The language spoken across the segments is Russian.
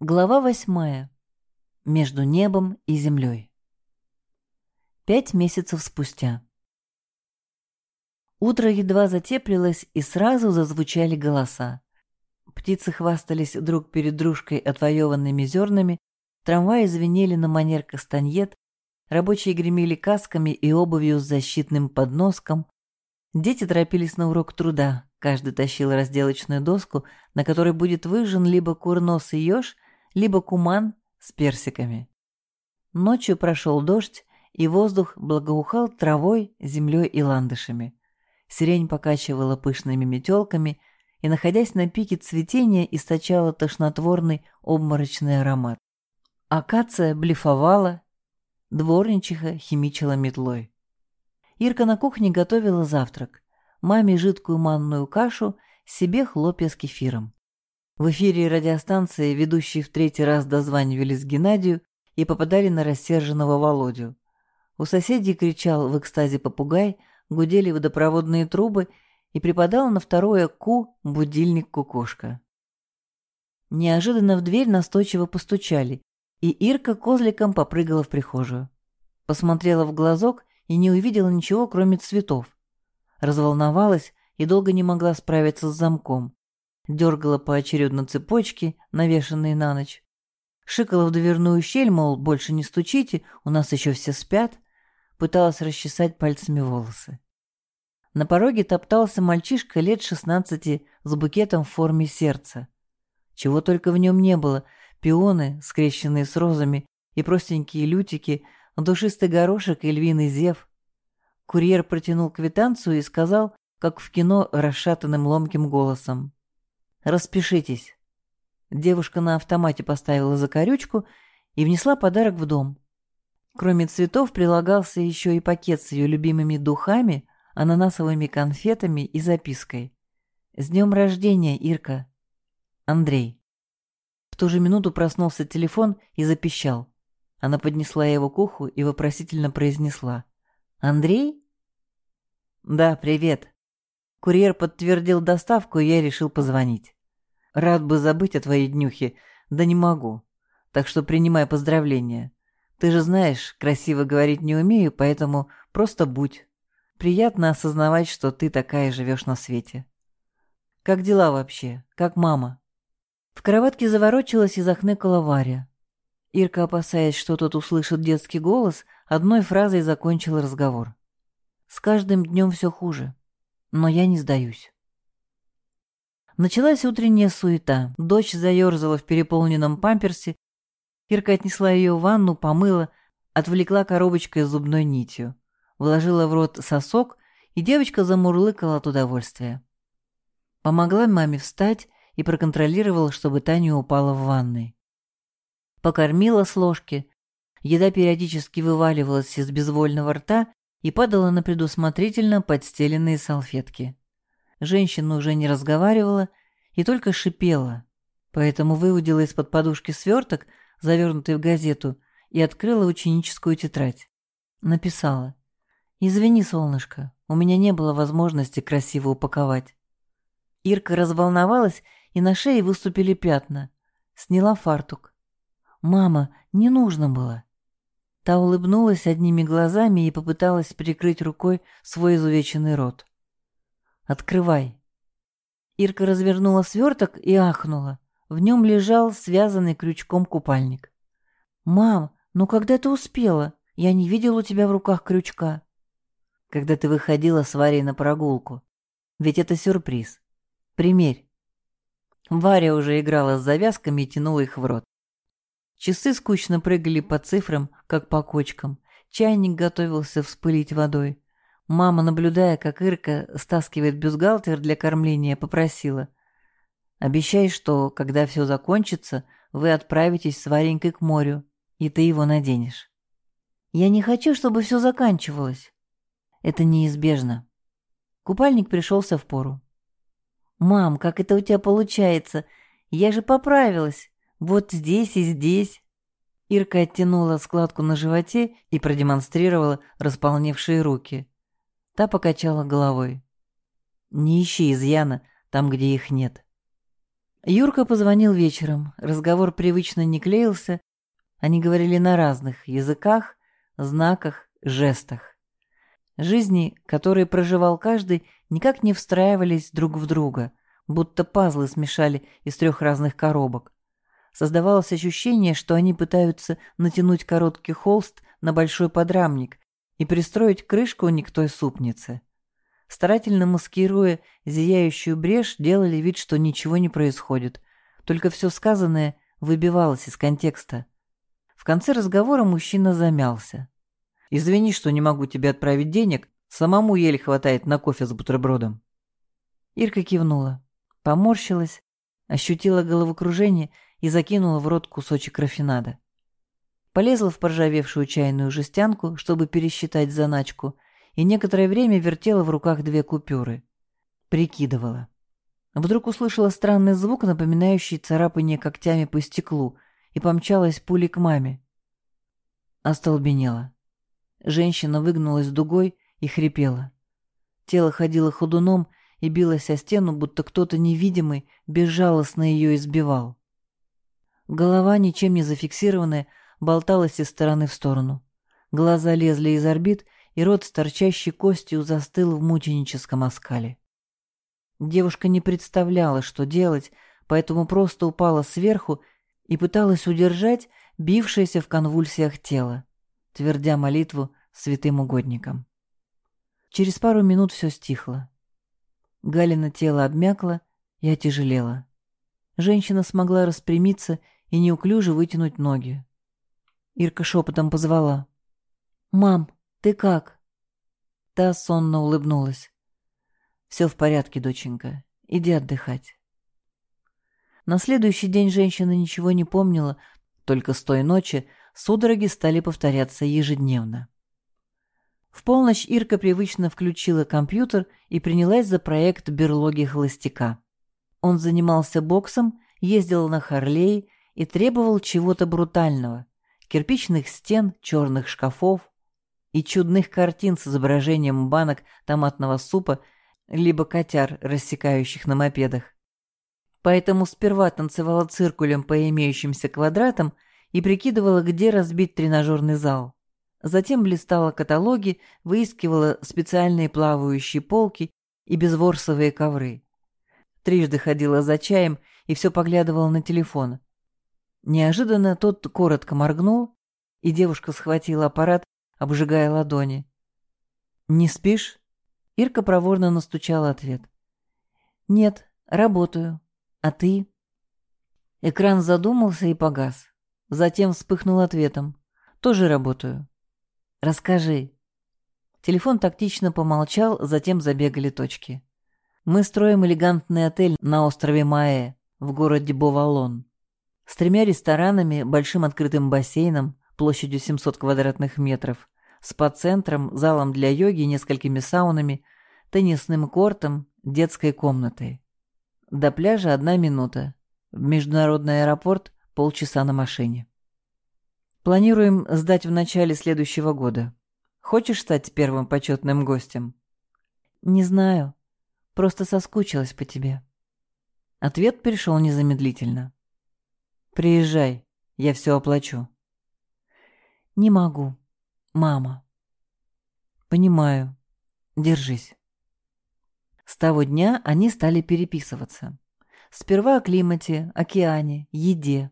Глава восьмая. Между небом и землей. Пять месяцев спустя. Утро едва затеплилось, и сразу зазвучали голоса. Птицы хвастались друг перед дружкой отвоеванными зернами, трамваи звенели на манер кастаньет, рабочие гремели касками и обувью с защитным подноском, дети торопились на урок труда, каждый тащил разделочную доску, на которой будет выжжен либо курносый еж, либо куман с персиками. Ночью прошел дождь, и воздух благоухал травой, землей и ландышами. Сирень покачивала пышными метелками и, находясь на пике цветения, источала тошнотворный обморочный аромат. Акация блефовала, дворничиха химичила метлой. Ирка на кухне готовила завтрак. Маме жидкую манную кашу, себе хлопья с кефиром. В эфире радиостанции ведущие в третий раз дозванивались Геннадию и попадали на рассерженного Володю. У соседей кричал в экстазе попугай, гудели водопроводные трубы и припадал на второе «ку» будильник кукушка. Неожиданно в дверь настойчиво постучали, и Ирка козликом попрыгала в прихожую. Посмотрела в глазок и не увидела ничего, кроме цветов. Разволновалась и долго не могла справиться с замком дергала поочередно цепочки, навешанные на ночь. Шикала в дверную щель, мол, больше не стучите, у нас еще все спят. Пыталась расчесать пальцами волосы. На пороге топтался мальчишка лет шестнадцати с букетом в форме сердца. Чего только в нем не было. Пионы, скрещенные с розами, и простенькие лютики, душистый горошек и львиный зев. Курьер протянул квитанцию и сказал, как в кино, расшатанным ломким голосом. Распишитесь». Девушка на автомате поставила закорючку и внесла подарок в дом. Кроме цветов прилагался еще и пакет с ее любимыми духами, ананасовыми конфетами и запиской. «С днем рождения, Ирка!» Андрей. В ту же минуту проснулся телефон и запищал. Она поднесла его к уху и вопросительно произнесла. «Андрей?» «Да, привет». Курьер подтвердил доставку, и я решил позвонить. Рад бы забыть о твоей днюхе, да не могу. Так что принимай поздравления. Ты же знаешь, красиво говорить не умею, поэтому просто будь. Приятно осознавать, что ты такая живешь на свете. Как дела вообще? Как мама? В кроватке заворочилась и захныкала Варя. Ирка, опасаясь, что тот услышит детский голос, одной фразой закончила разговор. «С каждым днем все хуже, но я не сдаюсь». Началась утренняя суета. Дочь заерзала в переполненном памперсе. Ирка отнесла ее в ванну, помыла, отвлекла коробочкой с зубной нитью. Вложила в рот сосок, и девочка замурлыкала от удовольствия. Помогла маме встать и проконтролировала, чтобы та не упала в ванной. Покормила с ложки. Еда периодически вываливалась из безвольного рта и падала на предусмотрительно подстеленные салфетки. Женщина уже не разговаривала и только шипела, поэтому выудила из-под подушки сверток, завернутый в газету, и открыла ученическую тетрадь. Написала. «Извини, солнышко, у меня не было возможности красиво упаковать». Ирка разволновалась, и на шее выступили пятна. Сняла фартук. «Мама, не нужно было». Та улыбнулась одними глазами и попыталась прикрыть рукой свой изувеченный рот. Открывай». Ирка развернула сверток и ахнула. В нем лежал связанный крючком купальник. «Мам, ну когда ты успела? Я не видел у тебя в руках крючка». «Когда ты выходила с Варей на прогулку. Ведь это сюрприз. Примерь». Варя уже играла с завязками и тянула их в рот. Часы скучно прыгали по цифрам, как по кочкам. Чайник готовился вспылить водой. Мама, наблюдая, как Ирка стаскивает бюстгальтер для кормления, попросила. «Обещай, что, когда все закончится, вы отправитесь с Варенькой к морю, и ты его наденешь». «Я не хочу, чтобы все заканчивалось». «Это неизбежно». Купальник пришелся в пору. «Мам, как это у тебя получается? Я же поправилась. Вот здесь и здесь». Ирка оттянула складку на животе и продемонстрировала располневшие руки. Та покачала головой. «Не ищи изъяна там, где их нет». Юрка позвонил вечером, разговор привычно не клеился, они говорили на разных языках, знаках, жестах. Жизни, которые проживал каждый, никак не встраивались друг в друга, будто пазлы смешали из трех разных коробок. Создавалось ощущение, что они пытаются натянуть короткий холст на большой подрамник и пристроить крышку не к той супнице. Старательно маскируя зияющую брешь, делали вид, что ничего не происходит, только все сказанное выбивалось из контекста. В конце разговора мужчина замялся. «Извини, что не могу тебе отправить денег, самому еле хватает на кофе с бутербродом». Ирка кивнула, поморщилась, ощутила головокружение и закинула в рот кусочек рафинада. Полезла в поржавевшую чайную жестянку, чтобы пересчитать заначку, и некоторое время вертела в руках две купюры. Прикидывала. Вдруг услышала странный звук, напоминающий царапание когтями по стеклу, и помчалась пулей к маме. Остолбенела. Женщина выгнулась дугой и хрипела. Тело ходило ходуном и билось о стену, будто кто-то невидимый безжалостно ее избивал. Голова, ничем не зафиксированная, болталась из стороны в сторону. Глаза лезли из орбит, и рот с торчащей костью застыл в мученическом оскале. Девушка не представляла, что делать, поэтому просто упала сверху и пыталась удержать бившееся в конвульсиях тело, твердя молитву святым угодникам. Через пару минут все стихло. Галина тело обмякло и отяжелело. Женщина смогла распрямиться и неуклюже вытянуть ноги. Ирка шепотом позвала. «Мам, ты как?» Та сонно улыбнулась. «Все в порядке, доченька. Иди отдыхать». На следующий день женщина ничего не помнила, только с той ночи судороги стали повторяться ежедневно. В полночь Ирка привычно включила компьютер и принялась за проект берлоги холостяка. Он занимался боксом, ездил на Харлей и требовал чего-то брутального – кирпичных стен, черных шкафов и чудных картин с изображением банок томатного супа либо котяр, рассекающих на мопедах. Поэтому сперва танцевала циркулем по имеющимся квадратам и прикидывала, где разбить тренажерный зал. Затем блистала каталоги, выискивала специальные плавающие полки и безворсовые ковры. Трижды ходила за чаем и все поглядывала на телефон. Неожиданно тот коротко моргнул, и девушка схватила аппарат, обжигая ладони. «Не спишь?» Ирка проворно настучала ответ. «Нет, работаю. А ты?» Экран задумался и погас. Затем вспыхнул ответом. «Тоже работаю». «Расскажи». Телефон тактично помолчал, затем забегали точки. «Мы строим элегантный отель на острове Маэ, в городе Бовалон с тремя ресторанами, большим открытым бассейном площадью 700 квадратных метров, спа-центром, залом для йоги, несколькими саунами, теннисным кортом, детской комнатой. До пляжа одна минута. В международный аэропорт полчаса на машине. Планируем сдать в начале следующего года. Хочешь стать первым почетным гостем? Не знаю. Просто соскучилась по тебе. Ответ пришел незамедлительно. Приезжай, я все оплачу. Не могу, мама. Понимаю. Держись. С того дня они стали переписываться. Сперва о климате, океане, еде,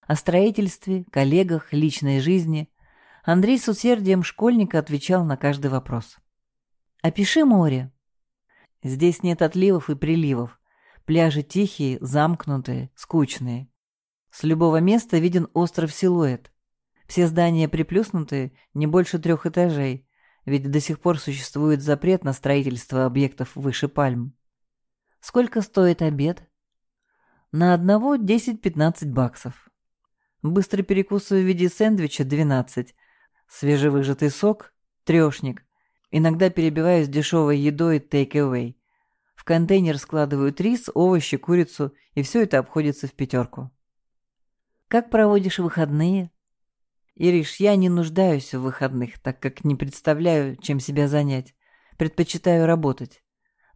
о строительстве, коллегах, личной жизни. Андрей с усердием школьника отвечал на каждый вопрос. «Опиши море». Здесь нет отливов и приливов. Пляжи тихие, замкнутые, скучные. С любого места виден остров-силуэт. Все здания приплюснутые, не больше трех этажей, ведь до сих пор существует запрет на строительство объектов выше пальм. Сколько стоит обед? На одного 10-15 баксов. Быстрый перекус в виде сэндвича 12. Свежевыжатый сок – трешник. Иногда перебиваюсь дешевой едой take-away. В контейнер складывают рис, овощи, курицу, и все это обходится в пятерку. Как проводишь выходные? Ириш, я не нуждаюсь в выходных, так как не представляю, чем себя занять. Предпочитаю работать.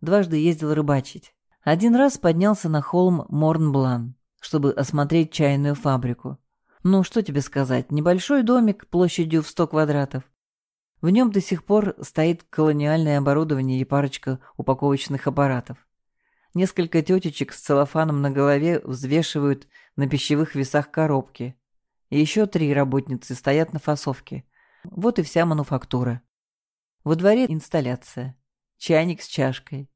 Дважды ездил рыбачить. Один раз поднялся на холм Морнблан, чтобы осмотреть чайную фабрику. Ну, что тебе сказать, небольшой домик площадью в 100 квадратов. В нем до сих пор стоит колониальное оборудование и парочка упаковочных аппаратов. Несколько тетечек с целлофаном на голове взвешивают на пищевых весах коробки. И еще три работницы стоят на фасовке. Вот и вся мануфактура. Во дворе инсталляция. Чайник с чашкой.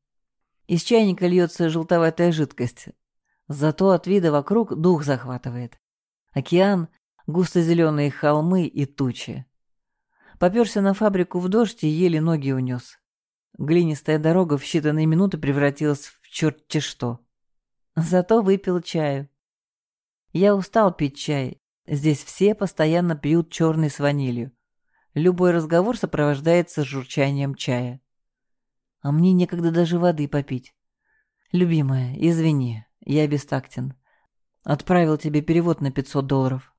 Из чайника льется желтоватая жидкость. Зато от вида вокруг дух захватывает. Океан, густо-зеленые холмы и тучи. Поперся на фабрику в дождь и еле ноги унес. Глинистая дорога в считанные минуты превратилась в черт-те что. Зато выпил чаю. Я устал пить чай. Здесь все постоянно пьют черный с ванилью. Любой разговор сопровождается журчанием чая. А мне некогда даже воды попить. Любимая, извини, я бестактен. Отправил тебе перевод на 500 долларов.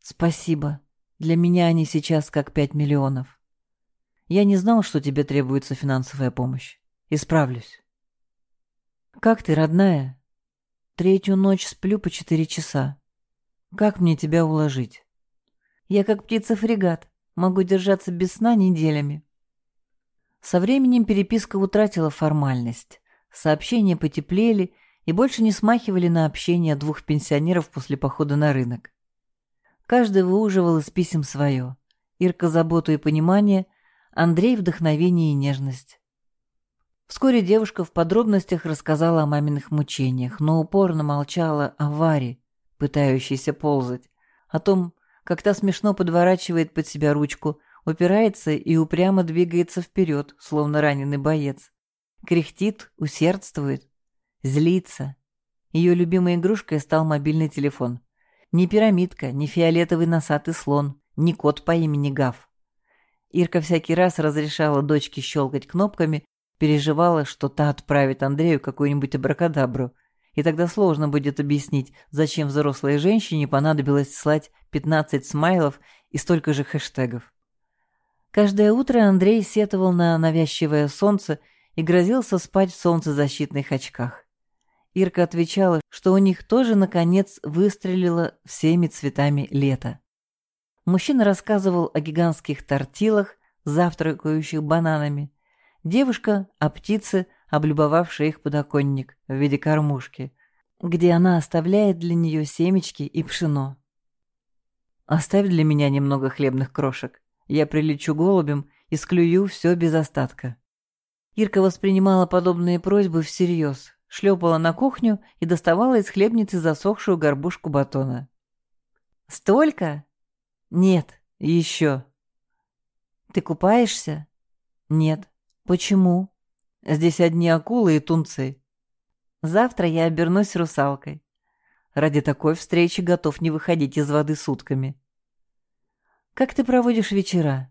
Спасибо. Для меня они сейчас как 5 миллионов. Я не знал, что тебе требуется финансовая помощь. Исправлюсь. Как ты, родная? Третью ночь сплю по четыре часа. Как мне тебя уложить? Я как птица-фрегат. Могу держаться без сна неделями. Со временем переписка утратила формальность. Сообщения потеплели и больше не смахивали на общение двух пенсионеров после похода на рынок. Каждый выуживал из писем свое. Ирка заботу и понимание, Андрей вдохновение и нежность. Вскоре девушка в подробностях рассказала о маминых мучениях, но упорно молчала о Варе, пытающейся ползать, о том, как та смешно подворачивает под себя ручку, упирается и упрямо двигается вперед, словно раненый боец. Кряхтит, усердствует, злится. Ее любимой игрушкой стал мобильный телефон. Ни пирамидка, ни фиолетовый носатый слон, ни кот по имени Гав. Ирка всякий раз разрешала дочке щелкать кнопками, переживала, что та отправит Андрею какую-нибудь абракадабру, и тогда сложно будет объяснить, зачем взрослой женщине понадобилось слать 15 смайлов и столько же хэштегов. Каждое утро Андрей сетовал на навязчивое солнце и грозился спать в солнцезащитных очках. Ирка отвечала, что у них тоже, наконец, выстрелило всеми цветами лета. Мужчина рассказывал о гигантских тортилах, завтракающих бананами. Девушка — о птице, облюбовавшей их подоконник в виде кормушки, где она оставляет для нее семечки и пшено. «Оставь для меня немного хлебных крошек. Я прилечу голубем и склюю все без остатка». Ирка воспринимала подобные просьбы всерьез, шлепала на кухню и доставала из хлебницы засохшую горбушку батона. «Столько?» «Нет, еще». «Ты купаешься?» «Нет». «Почему?» «Здесь одни акулы и тунцы». «Завтра я обернусь русалкой». Ради такой встречи готов не выходить из воды сутками. «Как ты проводишь вечера?»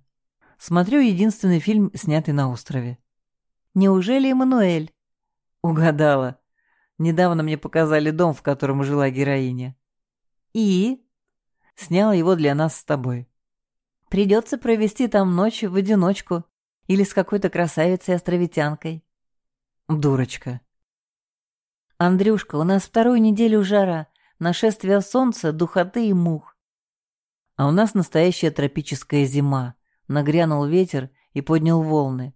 «Смотрю единственный фильм, снятый на острове». «Неужели Эммануэль?» Угадала. Недавно мне показали дом, в котором жила героиня. И? Снял его для нас с тобой. Придется провести там ночь в одиночку или с какой-то красавицей-островитянкой. Дурочка. Андрюшка, у нас вторую неделю жара, нашествие солнца, духоты и мух. А у нас настоящая тропическая зима. Нагрянул ветер и поднял волны.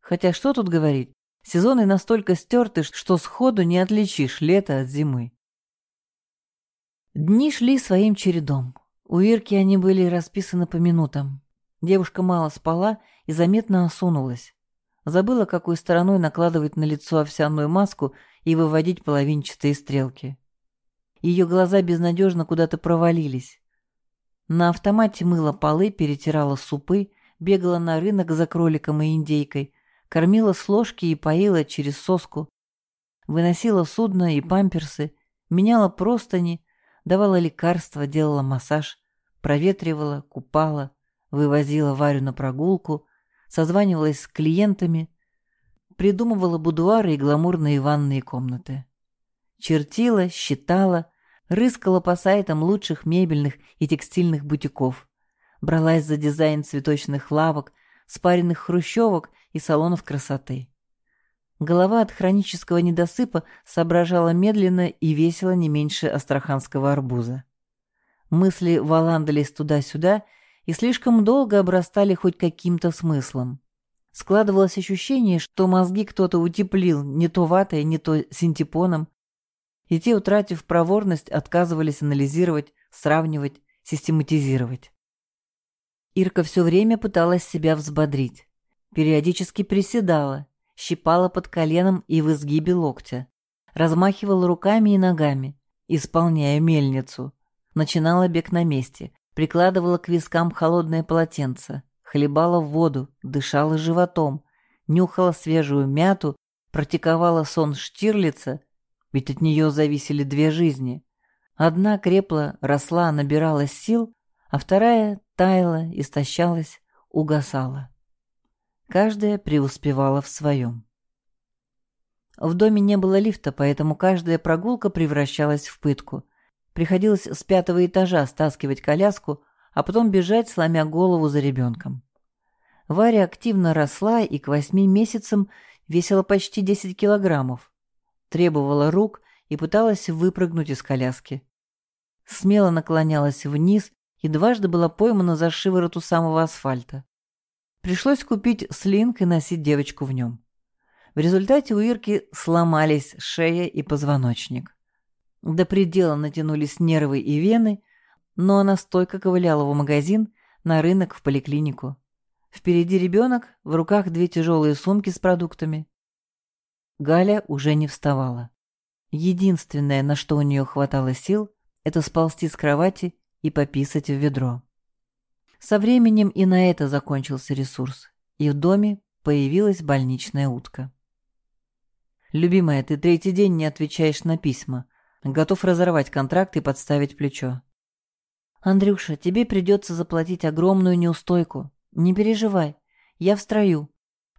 Хотя что тут говорить? Сезоны настолько стерты, что сходу не отличишь лето от зимы. Дни шли своим чередом. У Ирки они были расписаны по минутам. Девушка мало спала и заметно осунулась. Забыла, какой стороной накладывать на лицо овсяную маску и выводить половинчатые стрелки. Ее глаза безнадежно куда-то провалились. На автомате мыла полы, перетирала супы, бегала на рынок за кроликом и индейкой, кормила с ложки и поила через соску, выносила судно и памперсы, меняла простыни, давала лекарства, делала массаж, проветривала, купала, вывозила Варю на прогулку, созванивалась с клиентами, придумывала будуары и гламурные ванные комнаты. Чертила, считала, рыскала по сайтам лучших мебельных и текстильных бутиков, бралась за дизайн цветочных лавок, спаренных хрущевок и салонов красоты. Голова от хронического недосыпа соображала медленно и весело не меньше астраханского арбуза. Мысли валандались туда-сюда и слишком долго обрастали хоть каким-то смыслом. Складывалось ощущение, что мозги кто-то утеплил не то ватой, не то синтепоном, и те, утратив проворность, отказывались анализировать, сравнивать, систематизировать. Ирка все время пыталась себя взбодрить. Периодически приседала, щипала под коленом и в изгибе локтя, размахивала руками и ногами, исполняя мельницу, начинала бег на месте, прикладывала к вискам холодное полотенце, хлебала воду, дышала животом, нюхала свежую мяту, практиковала сон Штирлица, ведь от нее зависели две жизни. Одна крепла, росла, набиралась сил, а вторая таяла, истощалась, угасала. Каждая преуспевала в своем. В доме не было лифта, поэтому каждая прогулка превращалась в пытку. Приходилось с пятого этажа стаскивать коляску, а потом бежать, сломя голову за ребенком. Варя активно росла и к восьми месяцам весила почти 10 килограммов. Требовала рук и пыталась выпрыгнуть из коляски. Смело наклонялась вниз и дважды была поймана за шиворот у самого асфальта. Пришлось купить слинг и носить девочку в нем. В результате у Ирки сломались шея и позвоночник. До предела натянулись нервы и вены, но она стойко ковыляла в магазин, на рынок, в поликлинику. Впереди ребенок, в руках две тяжелые сумки с продуктами. Галя уже не вставала. Единственное, на что у нее хватало сил, это сползти с кровати и пописать в ведро. Со временем и на это закончился ресурс, и в доме появилась больничная утка. «Любимая, ты третий день не отвечаешь на письма. Готов разорвать контракт и подставить плечо». «Андрюша, тебе придется заплатить огромную неустойку. Не переживай, я в строю.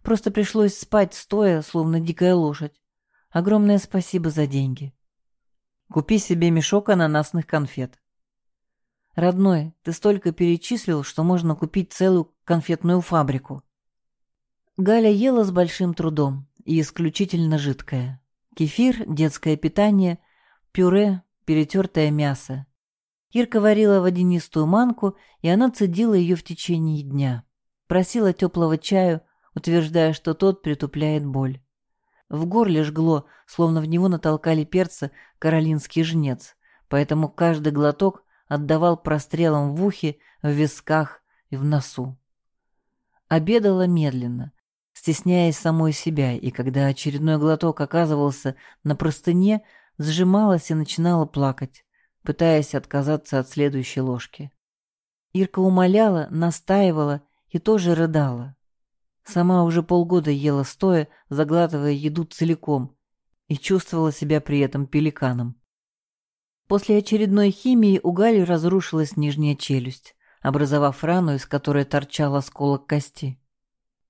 Просто пришлось спать стоя, словно дикая лошадь. Огромное спасибо за деньги». «Купи себе мешок ананасных конфет. Родной, ты столько перечислил, что можно купить целую конфетную фабрику. Галя ела с большим трудом и исключительно жидкое. Кефир, детское питание, пюре, перетертое мясо. Ирка варила водянистую манку, и она цедила ее в течение дня. Просила теплого чаю, утверждая, что тот притупляет боль. В горле жгло, словно в него натолкали перца каролинский жнец, поэтому каждый глоток отдавал прострелом в ухе, в висках и в носу. Обедала медленно, стесняясь самой себя, и когда очередной глоток оказывался на простыне, сжималась и начинала плакать, пытаясь отказаться от следующей ложки. Ирка умоляла, настаивала и тоже рыдала. Сама уже полгода ела стоя, заглатывая еду целиком, и чувствовала себя при этом пеликаном. После очередной химии у Гали разрушилась нижняя челюсть, образовав рану, из которой торчал осколок кости.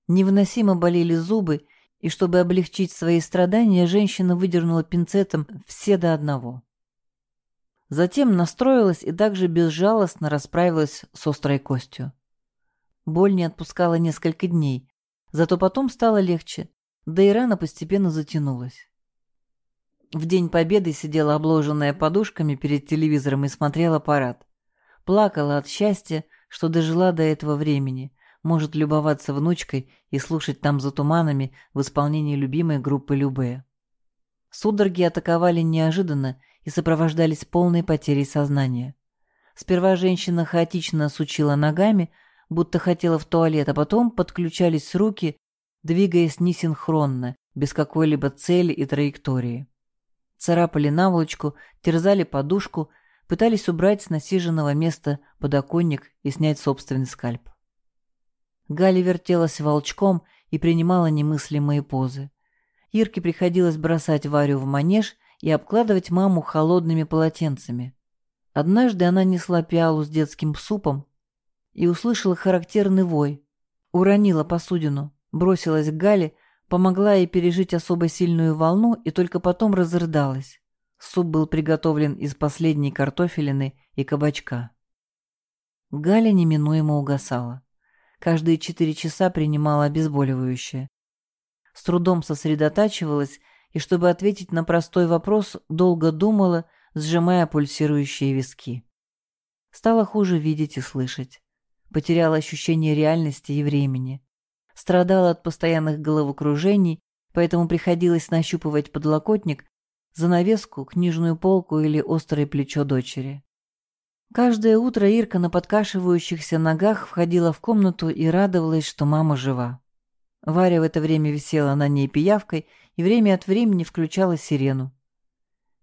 Невыносимо болели зубы, и чтобы облегчить свои страдания, женщина выдернула пинцетом все до одного. Затем настроилась и также безжалостно расправилась с острой костью. Боль не отпускала несколько дней, зато потом стало легче, да и рана постепенно затянулась. В День Победы сидела обложенная подушками перед телевизором и смотрела парад. Плакала от счастья, что дожила до этого времени, может любоваться внучкой и слушать там за туманами в исполнении любимой группы Любе. Судороги атаковали неожиданно и сопровождались полной потерей сознания. Сперва женщина хаотично сучила ногами, будто хотела в туалет, а потом подключались руки, двигаясь несинхронно, без какой-либо цели и траектории царапали наволочку, терзали подушку, пытались убрать с насиженного места подоконник и снять собственный скальп. Галя вертелась волчком и принимала немыслимые позы. Ирке приходилось бросать Варю в манеж и обкладывать маму холодными полотенцами. Однажды она несла пиалу с детским супом и услышала характерный вой. Уронила посудину, бросилась к Гале, помогла ей пережить особо сильную волну и только потом разрыдалась. Суп был приготовлен из последней картофелины и кабачка. Галя неминуемо угасала. Каждые четыре часа принимала обезболивающее. с трудом сосредотачивалась и, чтобы ответить на простой вопрос, долго думала, сжимая пульсирующие виски. Стало хуже видеть и слышать. Потеряла ощущение реальности и времени. Страдала от постоянных головокружений, поэтому приходилось нащупывать подлокотник, занавеску, книжную полку или острое плечо дочери. Каждое утро Ирка на подкашивающихся ногах входила в комнату и радовалась, что мама жива. Варя в это время висела на ней пиявкой и время от времени включала сирену.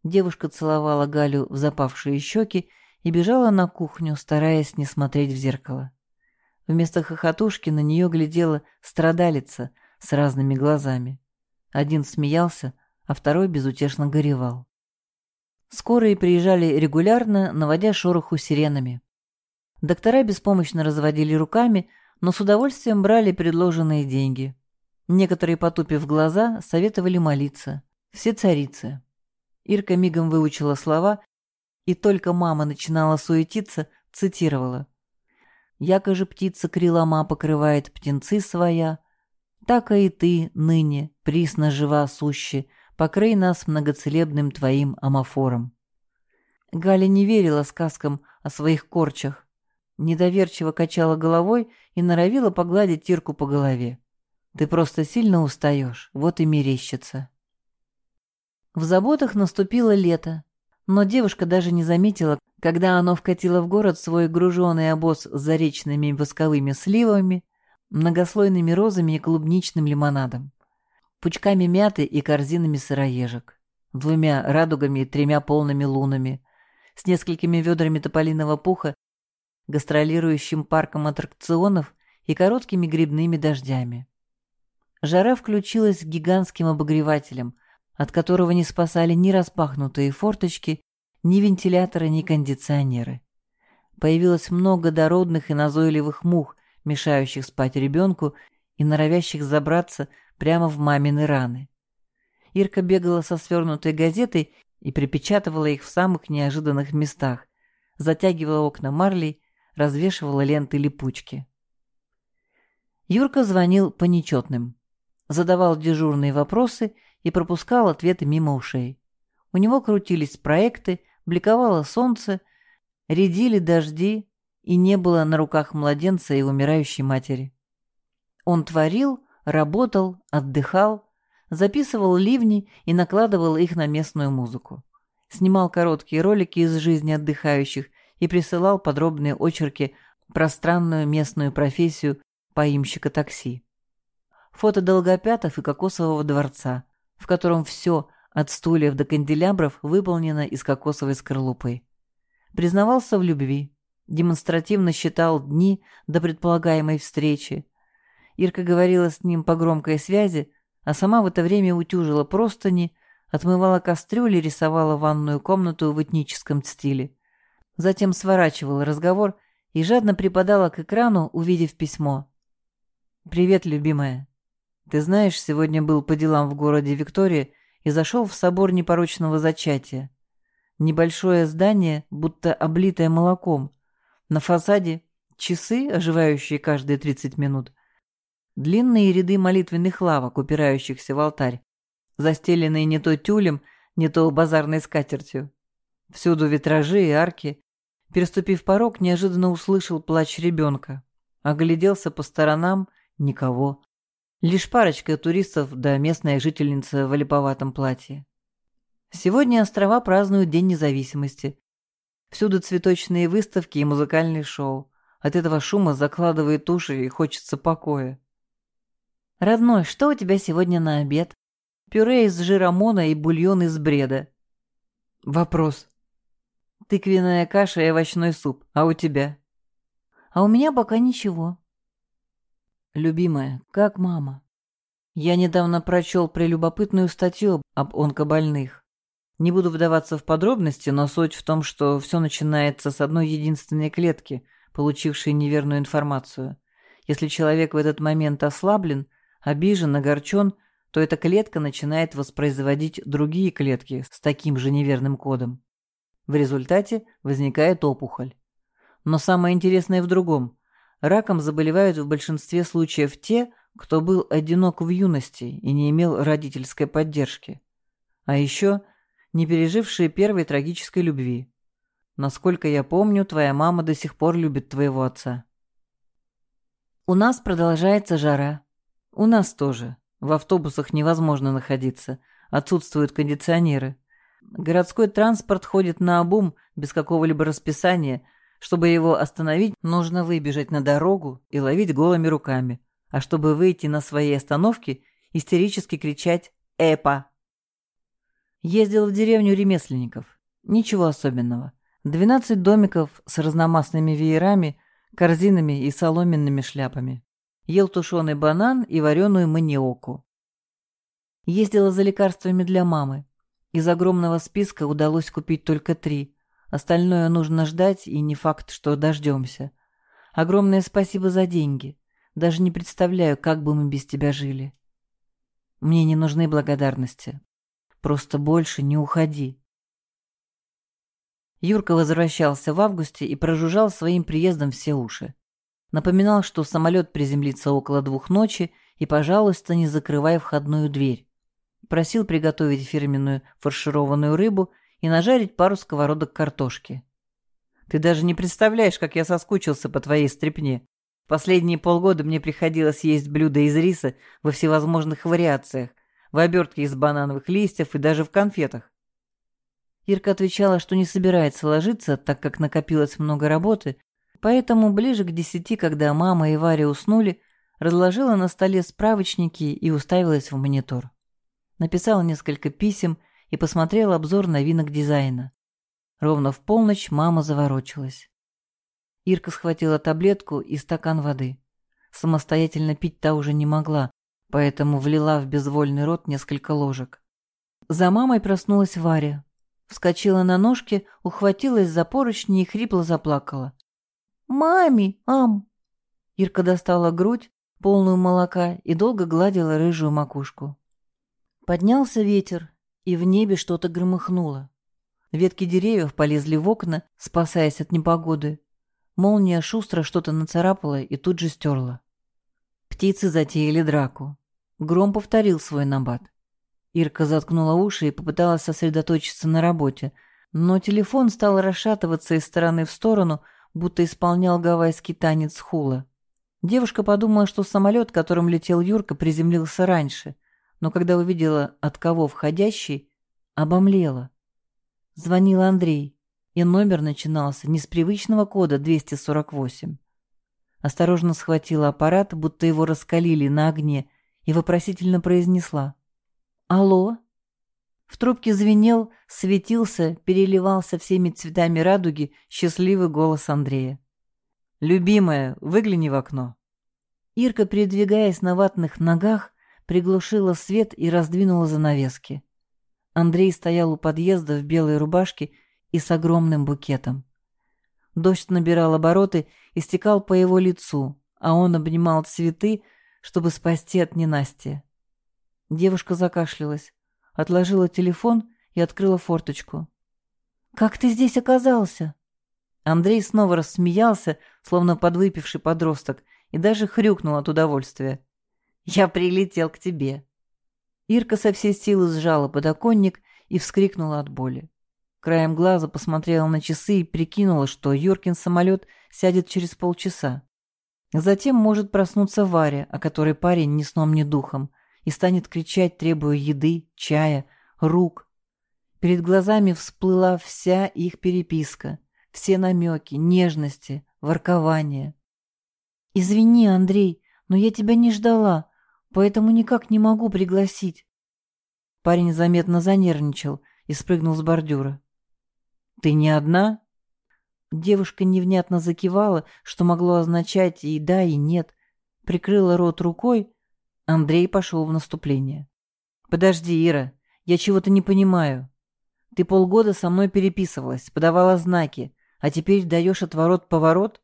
Девушка целовала Галю в запавшие щеки и бежала на кухню, стараясь не смотреть в зеркало. Вместо хохотушки на нее глядела страдалица с разными глазами. Один смеялся, а второй безутешно горевал. Скорые приезжали регулярно, наводя шороху сиренами. Доктора беспомощно разводили руками, но с удовольствием брали предложенные деньги. Некоторые, потупив глаза, советовали молиться. Все царицы. Ирка мигом выучила слова, и только мама начинала суетиться, цитировала. «Яко же птица крилома покрывает птенцы своя, так и ты ныне, присно жива суще, покрой нас многоцелебным твоим амофором. Галя не верила сказкам о своих корчах, недоверчиво качала головой и норовила погладить Тирку по голове. Ты просто сильно устаешь, вот и мерещится. В заботах наступило лето, но девушка даже не заметила, когда оно вкатило в город свой груженный обоз с заречными восковыми сливами, многослойными розами и клубничным лимонадом пучками мяты и корзинами сыроежек, двумя радугами и тремя полными лунами, с несколькими ведрами тополиного пуха, гастролирующим парком аттракционов и короткими грибными дождями. Жара включилась гигантским обогревателем, от которого не спасали ни распахнутые форточки, ни вентиляторы, ни кондиционеры. Появилось много дородных и назойливых мух, мешающих спать ребенку и норовящих забраться прямо в мамины раны. Ирка бегала со свернутой газетой и припечатывала их в самых неожиданных местах, затягивала окна марлей, развешивала ленты липучки. Юрка звонил по нечетным, задавал дежурные вопросы и пропускал ответы мимо ушей. У него крутились проекты, бликовало солнце, редили дожди, и не было на руках младенца и умирающей матери. Он творил, работал, отдыхал, записывал ливни и накладывал их на местную музыку. Снимал короткие ролики из жизни отдыхающих и присылал подробные очерки про странную местную профессию поимщика такси. Фото долгопятов и кокосового дворца, в котором все, от стульев до канделябров, выполнено из кокосовой скорлупы. Признавался в любви, демонстративно считал дни до предполагаемой встречи, Ирка говорила с ним по громкой связи, а сама в это время утюжила простыни, отмывала кастрюли, рисовала ванную комнату в этническом стиле. Затем сворачивала разговор и жадно припадала к экрану, увидев письмо. «Привет, любимая. Ты знаешь, сегодня был по делам в городе Виктория и зашел в собор непорочного зачатия. Небольшое здание, будто облитое молоком. На фасаде часы, оживающие каждые 30 минут, Длинные ряды молитвенных лавок, упирающихся в алтарь, застеленные не то тюлем, не то базарной скатертью. Всюду витражи и арки. Переступив порог, неожиданно услышал плач ребенка. Огляделся по сторонам — никого. Лишь парочка туристов да местная жительница в олиповатом платье. Сегодня острова празднуют День независимости. Всюду цветочные выставки и музыкальные шоу. От этого шума закладывает уши и хочется покоя. «Родной, что у тебя сегодня на обед?» «Пюре из жирамона и бульон из бреда». «Вопрос». «Тыквенная каша и овощной суп. А у тебя?» «А у меня пока ничего». «Любимая, как мама?» Я недавно прочел прелюбопытную статью об онкобольных. Не буду вдаваться в подробности, но суть в том, что все начинается с одной единственной клетки, получившей неверную информацию. Если человек в этот момент ослаблен – обижен, огорчен, то эта клетка начинает воспроизводить другие клетки с таким же неверным кодом. В результате возникает опухоль. Но самое интересное в другом. Раком заболевают в большинстве случаев те, кто был одинок в юности и не имел родительской поддержки. А еще не пережившие первой трагической любви. Насколько я помню, твоя мама до сих пор любит твоего отца. У нас продолжается жара. У нас тоже. В автобусах невозможно находиться. Отсутствуют кондиционеры. Городской транспорт ходит на обум без какого-либо расписания. Чтобы его остановить, нужно выбежать на дорогу и ловить голыми руками. А чтобы выйти на своей остановке, истерически кричать «Эпа!». Ездил в деревню ремесленников. Ничего особенного. Двенадцать домиков с разномастными веерами, корзинами и соломенными шляпами. Ел тушеный банан и вареную маниоку. Ездила за лекарствами для мамы. Из огромного списка удалось купить только три. Остальное нужно ждать, и не факт, что дождемся. Огромное спасибо за деньги. Даже не представляю, как бы мы без тебя жили. Мне не нужны благодарности. Просто больше не уходи. Юрка возвращался в августе и прожужжал своим приездом все уши. Напоминал, что самолет приземлится около двух ночи и, пожалуйста, не закрывай входную дверь. Просил приготовить фирменную фаршированную рыбу и нажарить пару сковородок картошки. «Ты даже не представляешь, как я соскучился по твоей стрепне. Последние полгода мне приходилось есть блюда из риса во всевозможных вариациях, в обертке из банановых листьев и даже в конфетах. Ирка отвечала, что не собирается ложиться, так как накопилось много работы, поэтому ближе к десяти, когда мама и Варя уснули, разложила на столе справочники и уставилась в монитор. Написала несколько писем и посмотрела обзор новинок дизайна. Ровно в полночь мама заворочилась. Ирка схватила таблетку и стакан воды. Самостоятельно пить та уже не могла, поэтому влила в безвольный рот несколько ложек. За мамой проснулась Варя. Вскочила на ножки, ухватилась за поручни и хрипло заплакала. «Мами, ам!» Ирка достала грудь, полную молока, и долго гладила рыжую макушку. Поднялся ветер, и в небе что-то громыхнуло. Ветки деревьев полезли в окна, спасаясь от непогоды. Молния шустро что-то нацарапала и тут же стерла. Птицы затеяли драку. Гром повторил свой набат. Ирка заткнула уши и попыталась сосредоточиться на работе, но телефон стал расшатываться из стороны в сторону, будто исполнял гавайский танец хула. Девушка подумала, что самолет, которым летел Юрка, приземлился раньше, но когда увидела, от кого входящий, обомлела. Звонил Андрей, и номер начинался не с привычного кода 248. Осторожно схватила аппарат, будто его раскалили на огне, и вопросительно произнесла. «Алло?» В трубке звенел, светился, переливался всеми цветами радуги счастливый голос Андрея. «Любимая, выгляни в окно». Ирка, передвигаясь на ватных ногах, приглушила свет и раздвинула занавески. Андрей стоял у подъезда в белой рубашке и с огромным букетом. Дождь набирал обороты и стекал по его лицу, а он обнимал цветы, чтобы спасти от ненастья. Девушка закашлялась, отложила телефон и открыла форточку. «Как ты здесь оказался?» Андрей снова рассмеялся, словно подвыпивший подросток, и даже хрюкнул от удовольствия. «Я прилетел к тебе». Ирка со всей силы сжала подоконник и вскрикнула от боли. Краем глаза посмотрела на часы и прикинула, что Юркин самолет сядет через полчаса. Затем может проснуться Варя, о которой парень ни сном, ни духом, и станет кричать, требуя еды, чая, рук. Перед глазами всплыла вся их переписка, все намеки, нежности, воркования. «Извини, Андрей, но я тебя не ждала, поэтому никак не могу пригласить». Парень заметно занервничал и спрыгнул с бордюра. «Ты не одна?» Девушка невнятно закивала, что могло означать и да, и нет. Прикрыла рот рукой. Андрей пошел в наступление. «Подожди, Ира, я чего-то не понимаю. Ты полгода со мной переписывалась, подавала знаки, а теперь даешь отворот-поворот?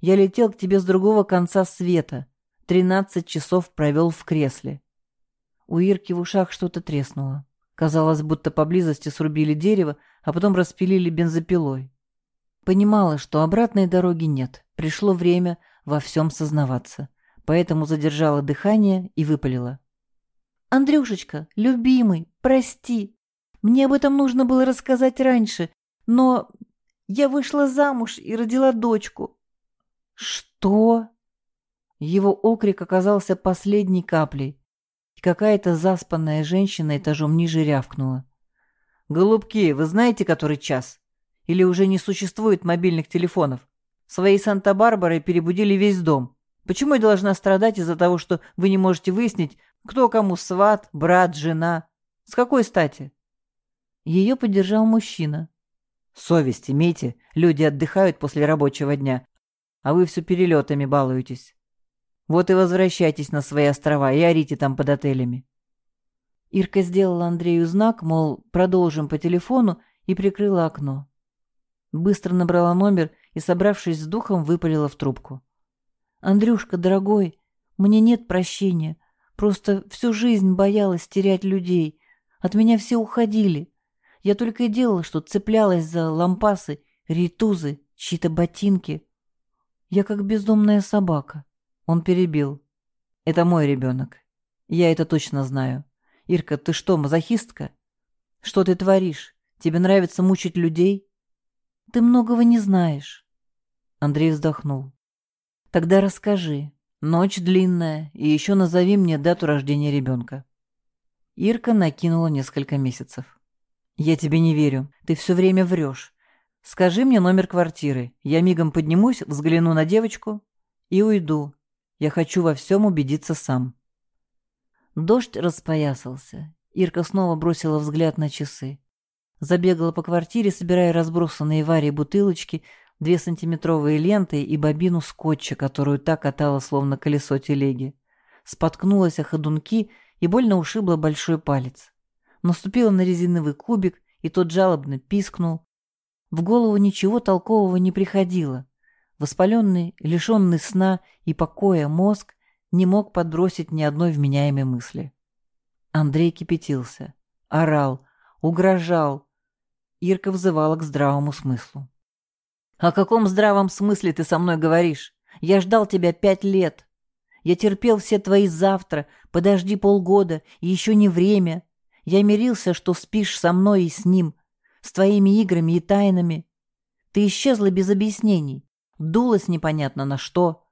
Я летел к тебе с другого конца света. Тринадцать часов провел в кресле». У Ирки в ушах что-то треснуло. Казалось, будто поблизости срубили дерево, а потом распилили бензопилой. Понимала, что обратной дороги нет. Пришло время во всем сознаваться. Поэтому задержала дыхание и выпалила. «Андрюшечка, любимый, прости. Мне об этом нужно было рассказать раньше, но я вышла замуж и родила дочку». «Что?» Его окрик оказался последней каплей, и какая-то заспанная женщина этажом ниже рявкнула. «Голубки, вы знаете, который час? Или уже не существует мобильных телефонов? Своей Санта-Барбарой перебудили весь дом. Почему я должна страдать из-за того, что вы не можете выяснить, кто кому сват, брат, жена? С какой стати?» Ее поддержал мужчина. «Совесть имейте, люди отдыхают после рабочего дня, а вы все перелетами балуетесь. Вот и возвращайтесь на свои острова и орите там под отелями». Ирка сделала Андрею знак, мол, продолжим по телефону, и прикрыла окно. Быстро набрала номер и, собравшись с духом, выпалила в трубку. «Андрюшка, дорогой, мне нет прощения. Просто всю жизнь боялась терять людей. От меня все уходили. Я только и делала, что цеплялась за лампасы, ритузы, чьи-то ботинки. Я как бездомная собака». Он перебил. «Это мой ребенок. Я это точно знаю. Ирка, ты что, мазохистка? Что ты творишь? Тебе нравится мучить людей? Ты многого не знаешь. Андрей вздохнул. Тогда расскажи. Ночь длинная, и еще назови мне дату рождения ребенка. Ирка накинула несколько месяцев. Я тебе не верю. Ты все время врешь. Скажи мне номер квартиры. Я мигом поднимусь, взгляну на девочку и уйду. Я хочу во всем убедиться сам. Дождь распоясался. Ирка снова бросила взгляд на часы. Забегала по квартире, собирая разбросанные Варей бутылочки, две сантиметровые ленты и бобину скотча, которую та катала словно колесо телеги. Споткнулась о ходунки и больно ушибла большой палец. Наступила на резиновый кубик, и тот жалобно пискнул. В голову ничего толкового не приходило. Воспаленный, лишенный сна и покоя мозг не мог подбросить ни одной вменяемой мысли. Андрей кипятился, орал, угрожал. Ирка взывала к здравому смыслу. «О каком здравом смысле ты со мной говоришь? Я ждал тебя пять лет. Я терпел все твои завтра, подожди полгода, и еще не время. Я мирился, что спишь со мной и с ним, с твоими играми и тайнами. Ты исчезла без объяснений, дулась непонятно на что.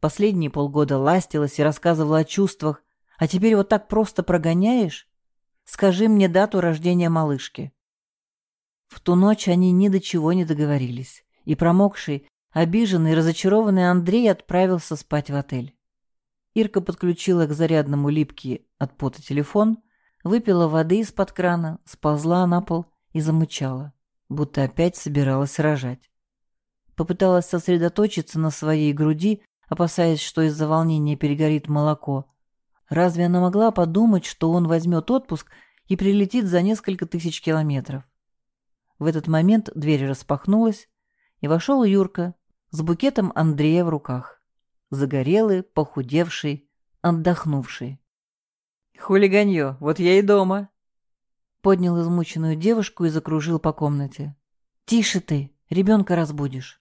Последние полгода ластилась и рассказывала о чувствах, а теперь вот так просто прогоняешь? Скажи мне дату рождения малышки». В ту ночь они ни до чего не договорились, и промокший, обиженный и разочарованный Андрей отправился спать в отель. Ирка подключила к зарядному липкий от пота телефон, выпила воды из-под крана, сползла на пол и замычала, будто опять собиралась рожать. Попыталась сосредоточиться на своей груди, опасаясь, что из-за волнения перегорит молоко. Разве она могла подумать, что он возьмет отпуск и прилетит за несколько тысяч километров? В этот момент дверь распахнулась, и вошел Юрка с букетом Андрея в руках. Загорелый, похудевший, отдохнувший. «Хулиганье, вот я и дома!» Поднял измученную девушку и закружил по комнате. «Тише ты, ребенка разбудишь!»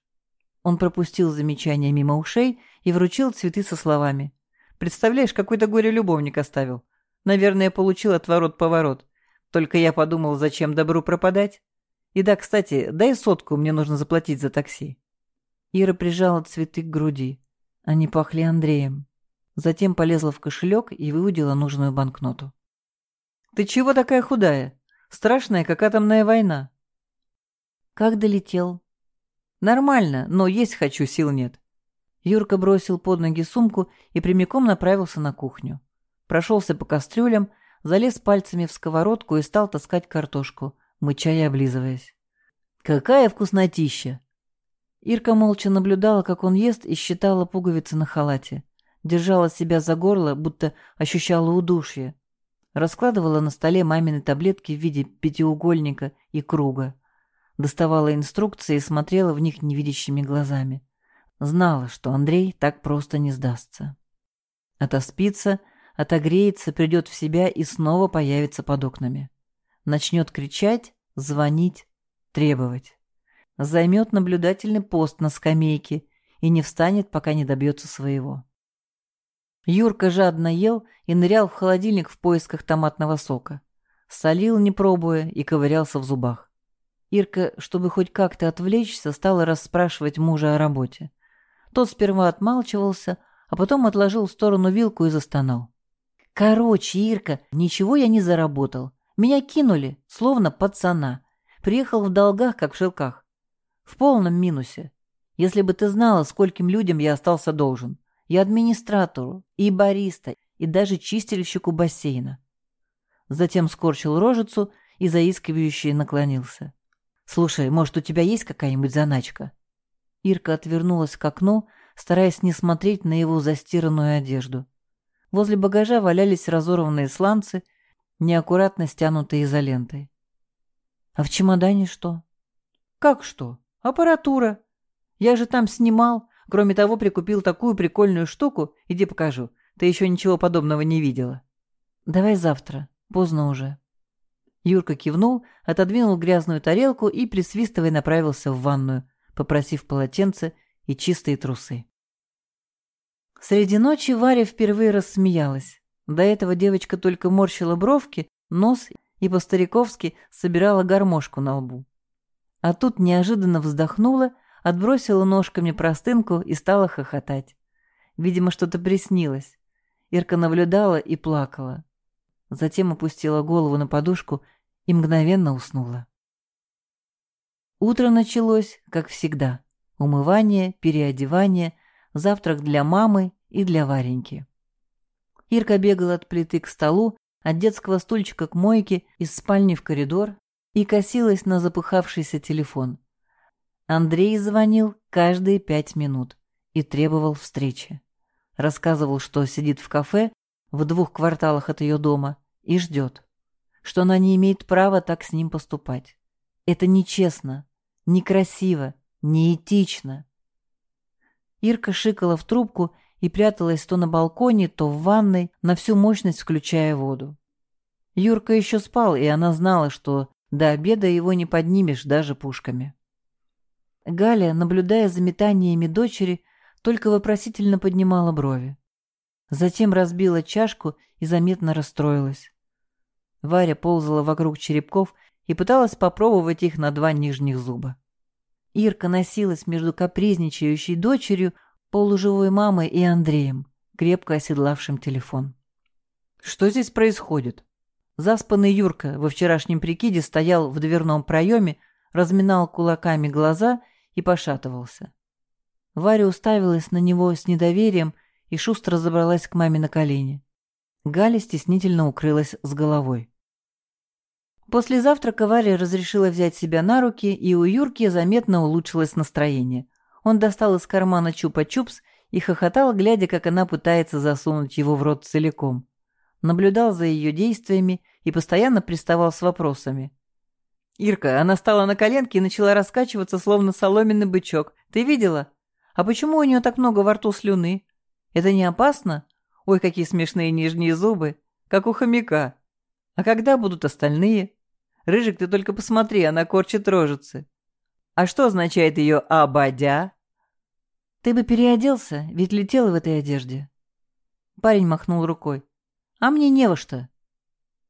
Он пропустил замечание мимо ушей и вручил цветы со словами. «Представляешь, какой-то горе-любовник оставил. Наверное, получил отворот-поворот. Только я подумал, зачем добру пропадать? И да, кстати, дай сотку, мне нужно заплатить за такси». Ира прижала цветы к груди. Они пахли Андреем. Затем полезла в кошелек и выудила нужную банкноту. «Ты чего такая худая? Страшная, как атомная война». «Как долетел?» «Нормально, но есть хочу, сил нет». Юрка бросил под ноги сумку и прямиком направился на кухню. Прошелся по кастрюлям, залез пальцами в сковородку и стал таскать картошку, мыча и облизываясь. «Какая вкуснотища!» Ирка молча наблюдала, как он ест, и считала пуговицы на халате. Держала себя за горло, будто ощущала удушье. Раскладывала на столе мамины таблетки в виде пятиугольника и круга доставала инструкции и смотрела в них невидящими глазами. Знала, что Андрей так просто не сдастся. Отоспится, отогреется, придет в себя и снова появится под окнами. Начнет кричать, звонить, требовать. Займет наблюдательный пост на скамейке и не встанет, пока не добьется своего. Юрка жадно ел и нырял в холодильник в поисках томатного сока. Солил, не пробуя, и ковырялся в зубах. Ирка, чтобы хоть как-то отвлечься, стала расспрашивать мужа о работе. Тот сперва отмалчивался, а потом отложил в сторону вилку и застонал. «Короче, Ирка, ничего я не заработал. Меня кинули, словно пацана. Приехал в долгах, как в шелках. В полном минусе. Если бы ты знала, скольким людям я остался должен. И администратору, и бариста, и даже чистильщику бассейна. Затем скорчил рожицу и заискивающе наклонился. «Слушай, может, у тебя есть какая-нибудь заначка?» Ирка отвернулась к окну, стараясь не смотреть на его застиранную одежду. Возле багажа валялись разорванные сланцы, неаккуратно стянутые изолентой. «А в чемодане что?» «Как что? Аппаратура. Я же там снимал. Кроме того, прикупил такую прикольную штуку. Иди покажу. Ты еще ничего подобного не видела». «Давай завтра. Поздно уже». Юрка кивнул, отодвинул грязную тарелку и, присвистывая, направился в ванную, попросив полотенце и чистые трусы. Среди ночи Варя впервые рассмеялась. До этого девочка только морщила бровки, нос и по-стариковски собирала гармошку на лбу. А тут неожиданно вздохнула, отбросила ножками простынку и стала хохотать. Видимо, что-то приснилось. Ирка наблюдала и плакала. Затем опустила голову на подушку и мгновенно уснула. Утро началось, как всегда. Умывание, переодевание, завтрак для мамы и для Вареньки. Ирка бегала от плиты к столу, от детского стульчика к мойке, из спальни в коридор и косилась на запыхавшийся телефон. Андрей звонил каждые пять минут и требовал встречи. Рассказывал, что сидит в кафе в двух кварталах от ее дома и ждет, что она не имеет права так с ним поступать. Это нечестно, некрасиво, неэтично. Ирка шикала в трубку и пряталась то на балконе, то в ванной, на всю мощность включая воду. Юрка еще спал, и она знала, что до обеда его не поднимешь даже пушками. Галя, наблюдая за метаниями дочери, только вопросительно поднимала брови. Затем разбила чашку и заметно расстроилась. Варя ползала вокруг черепков и пыталась попробовать их на два нижних зуба. Ирка носилась между капризничающей дочерью, полуживой мамой и Андреем, крепко оседлавшим телефон. Что здесь происходит? Заспанный Юрка во вчерашнем прикиде стоял в дверном проеме, разминал кулаками глаза и пошатывался. Варя уставилась на него с недоверием и шустро забралась к маме на колени. Галя стеснительно укрылась с головой. После завтрака Варя разрешила взять себя на руки, и у Юрки заметно улучшилось настроение. Он достал из кармана чупа-чупс и хохотал, глядя, как она пытается засунуть его в рот целиком. Наблюдал за ее действиями и постоянно приставал с вопросами. «Ирка, она стала на коленки и начала раскачиваться, словно соломенный бычок. Ты видела? А почему у нее так много во рту слюны? Это не опасно? Ой, какие смешные нижние зубы, как у хомяка. А когда будут остальные? Рыжик, ты только посмотри, она корчит рожицы. А что означает ее «абадя»?» «Ты бы переоделся, ведь летел в этой одежде». Парень махнул рукой. «А мне не во что».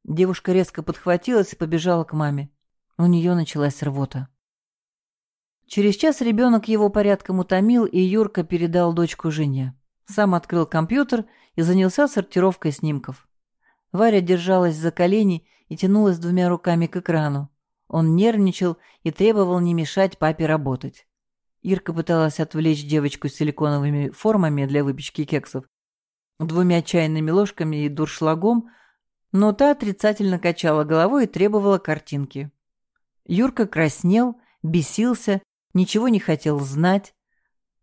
Девушка резко подхватилась и побежала к маме. У нее началась рвота. Через час ребенок его порядком утомил, и Юрка передал дочку жене. Сам открыл компьютер и занялся сортировкой снимков. Варя держалась за колени и тянулась двумя руками к экрану. Он нервничал и требовал не мешать папе работать. Ирка пыталась отвлечь девочку силиконовыми формами для выпечки кексов, двумя чайными ложками и дуршлагом, но та отрицательно качала головой и требовала картинки. Юрка краснел, бесился, ничего не хотел знать.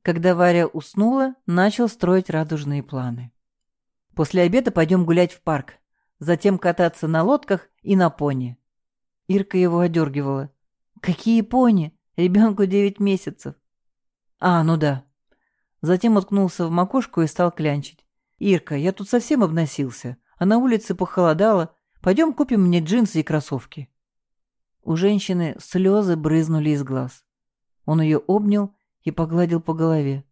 Когда Варя уснула, начал строить радужные планы. После обеда пойдем гулять в парк, затем кататься на лодках и на пони. Ирка его одергивала. «Какие пони? Ребенку девять месяцев. А, ну да. Затем уткнулся в макушку и стал клянчить. «Ирка, я тут совсем обносился, а на улице похолодало. Пойдем купим мне джинсы и кроссовки». У женщины слезы брызнули из глаз. Он ее обнял и погладил по голове.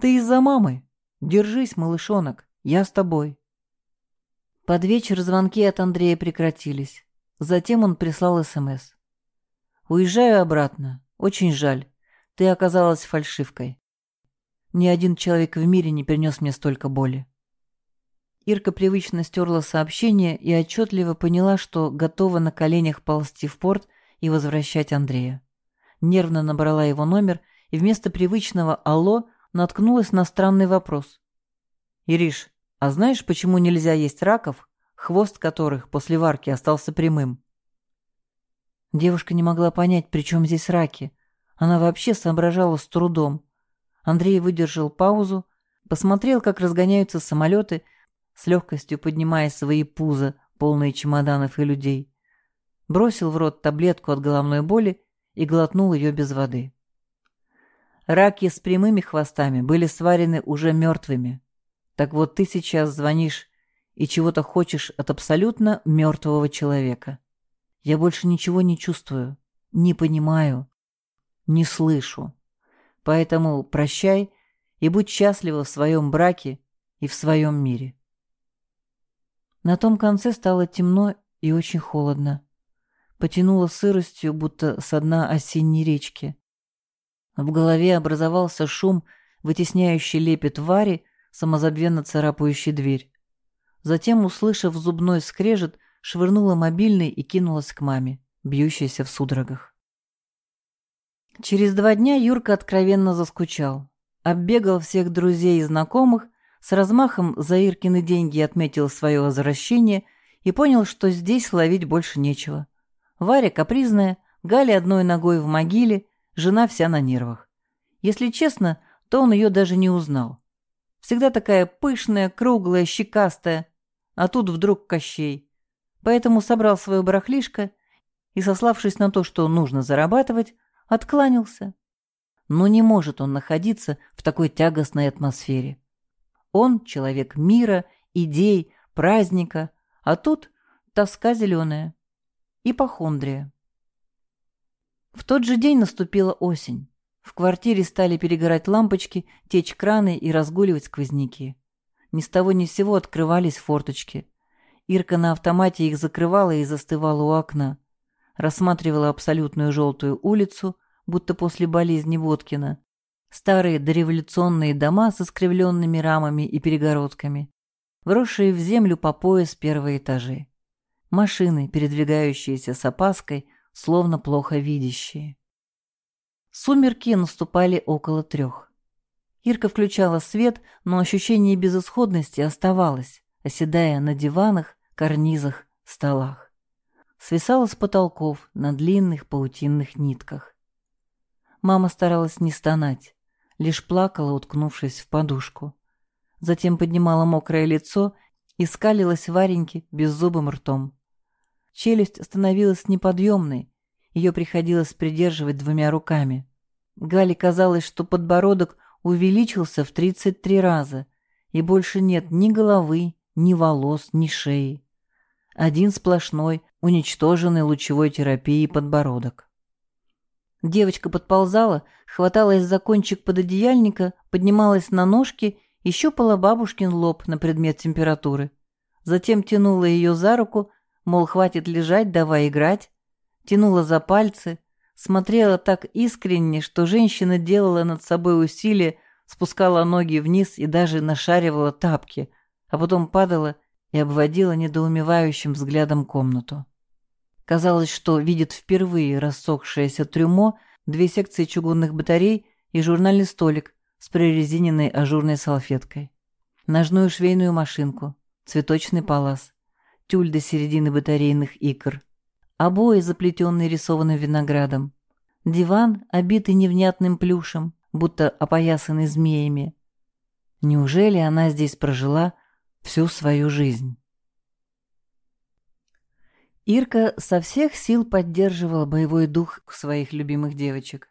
«Ты из-за мамы. Держись, малышонок. Я с тобой». Под вечер звонки от Андрея прекратились. Затем он прислал СМС. «Уезжаю обратно. Очень жаль. Ты оказалась фальшивкой. Ни один человек в мире не принес мне столько боли». Ирка привычно стерла сообщение и отчетливо поняла, что готова на коленях ползти в порт и возвращать Андрея. Нервно набрала его номер и вместо привычного «Алло» наткнулась на странный вопрос. «Ириш, а знаешь, почему нельзя есть раков, хвост которых после варки остался прямым?» Девушка не могла понять, при чем здесь раки. Она вообще соображала с трудом. Андрей выдержал паузу, посмотрел, как разгоняются самолеты, с легкостью поднимая свои пузо, полные чемоданов и людей. Бросил в рот таблетку от головной боли и глотнул ее без воды. Раки с прямыми хвостами были сварены уже мертвыми. Так вот ты сейчас звонишь и чего-то хочешь от абсолютно мертвого человека. Я больше ничего не чувствую, не понимаю, не слышу. Поэтому прощай и будь счастлива в своем браке и в своем мире. На том конце стало темно и очень холодно. Потянуло сыростью, будто со дна осенней речки. В голове образовался шум, вытесняющий лепет Вари, самозабвенно царапающий дверь. Затем, услышав зубной скрежет, швырнула мобильный и кинулась к маме, бьющейся в судорогах. Через два дня Юрка откровенно заскучал. Оббегал всех друзей и знакомых, с размахом за Иркины деньги отметил свое возвращение и понял, что здесь ловить больше нечего. Варя капризная, Галя одной ногой в могиле, жена вся на нервах. Если честно, то он ее даже не узнал. Всегда такая пышная, круглая, щекастая, а тут вдруг Кощей. Поэтому собрал свое барахлишко и, сославшись на то, что нужно зарабатывать, откланялся. Но не может он находиться в такой тягостной атмосфере. Он человек мира, идей, праздника, а тут тоска зеленая. Ипохондрия. В тот же день наступила осень. В квартире стали перегорать лампочки, течь краны и разгуливать сквозняки. Ни с того ни с сего открывались форточки. Ирка на автомате их закрывала и застывала у окна. Рассматривала абсолютную желтую улицу, будто после болезни Водкина, Старые дореволюционные дома с искривленными рамами и перегородками, вросшие в землю по пояс первые этажи. Машины, передвигающиеся с опаской, словно плохо видящие. Сумерки наступали около трех. Ирка включала свет, но ощущение безысходности оставалось, оседая на диванах, карнизах, столах. Свисала с потолков на длинных паутинных нитках. Мама старалась не стонать лишь плакала, уткнувшись в подушку. Затем поднимала мокрое лицо и скалилась Вареньке беззубым ртом. Челюсть становилась неподъемной, ее приходилось придерживать двумя руками. Гале казалось, что подбородок увеличился в 33 раза, и больше нет ни головы, ни волос, ни шеи. Один сплошной, уничтоженный лучевой терапией подбородок. Девочка подползала, хваталась за кончик пододеяльника, поднималась на ножки и щупала бабушкин лоб на предмет температуры. Затем тянула ее за руку, мол, хватит лежать, давай играть. Тянула за пальцы, смотрела так искренне, что женщина делала над собой усилие, спускала ноги вниз и даже нашаривала тапки, а потом падала и обводила недоумевающим взглядом комнату. Казалось, что видит впервые рассохшееся трюмо, две секции чугунных батарей и журнальный столик с прорезиненной ажурной салфеткой. Ножную швейную машинку, цветочный палас, тюль до середины батарейных икр, обои, заплетенные рисованным виноградом, диван, обитый невнятным плюшем, будто опоясанный змеями. Неужели она здесь прожила всю свою жизнь? Ирка со всех сил поддерживала боевой дух своих любимых девочек.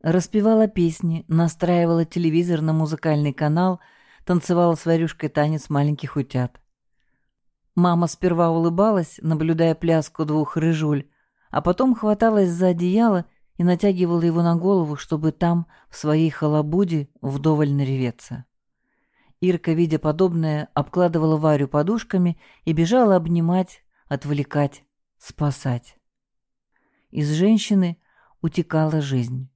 Распевала песни, настраивала телевизор на музыкальный канал, танцевала с Варюшкой танец маленьких утят. Мама сперва улыбалась, наблюдая пляску двух рыжуль, а потом хваталась за одеяло и натягивала его на голову, чтобы там, в своей халабуде, вдоволь нареветься. Ирка, видя подобное, обкладывала Варю подушками и бежала обнимать, отвлекать, спасать. Из женщины утекала жизнь,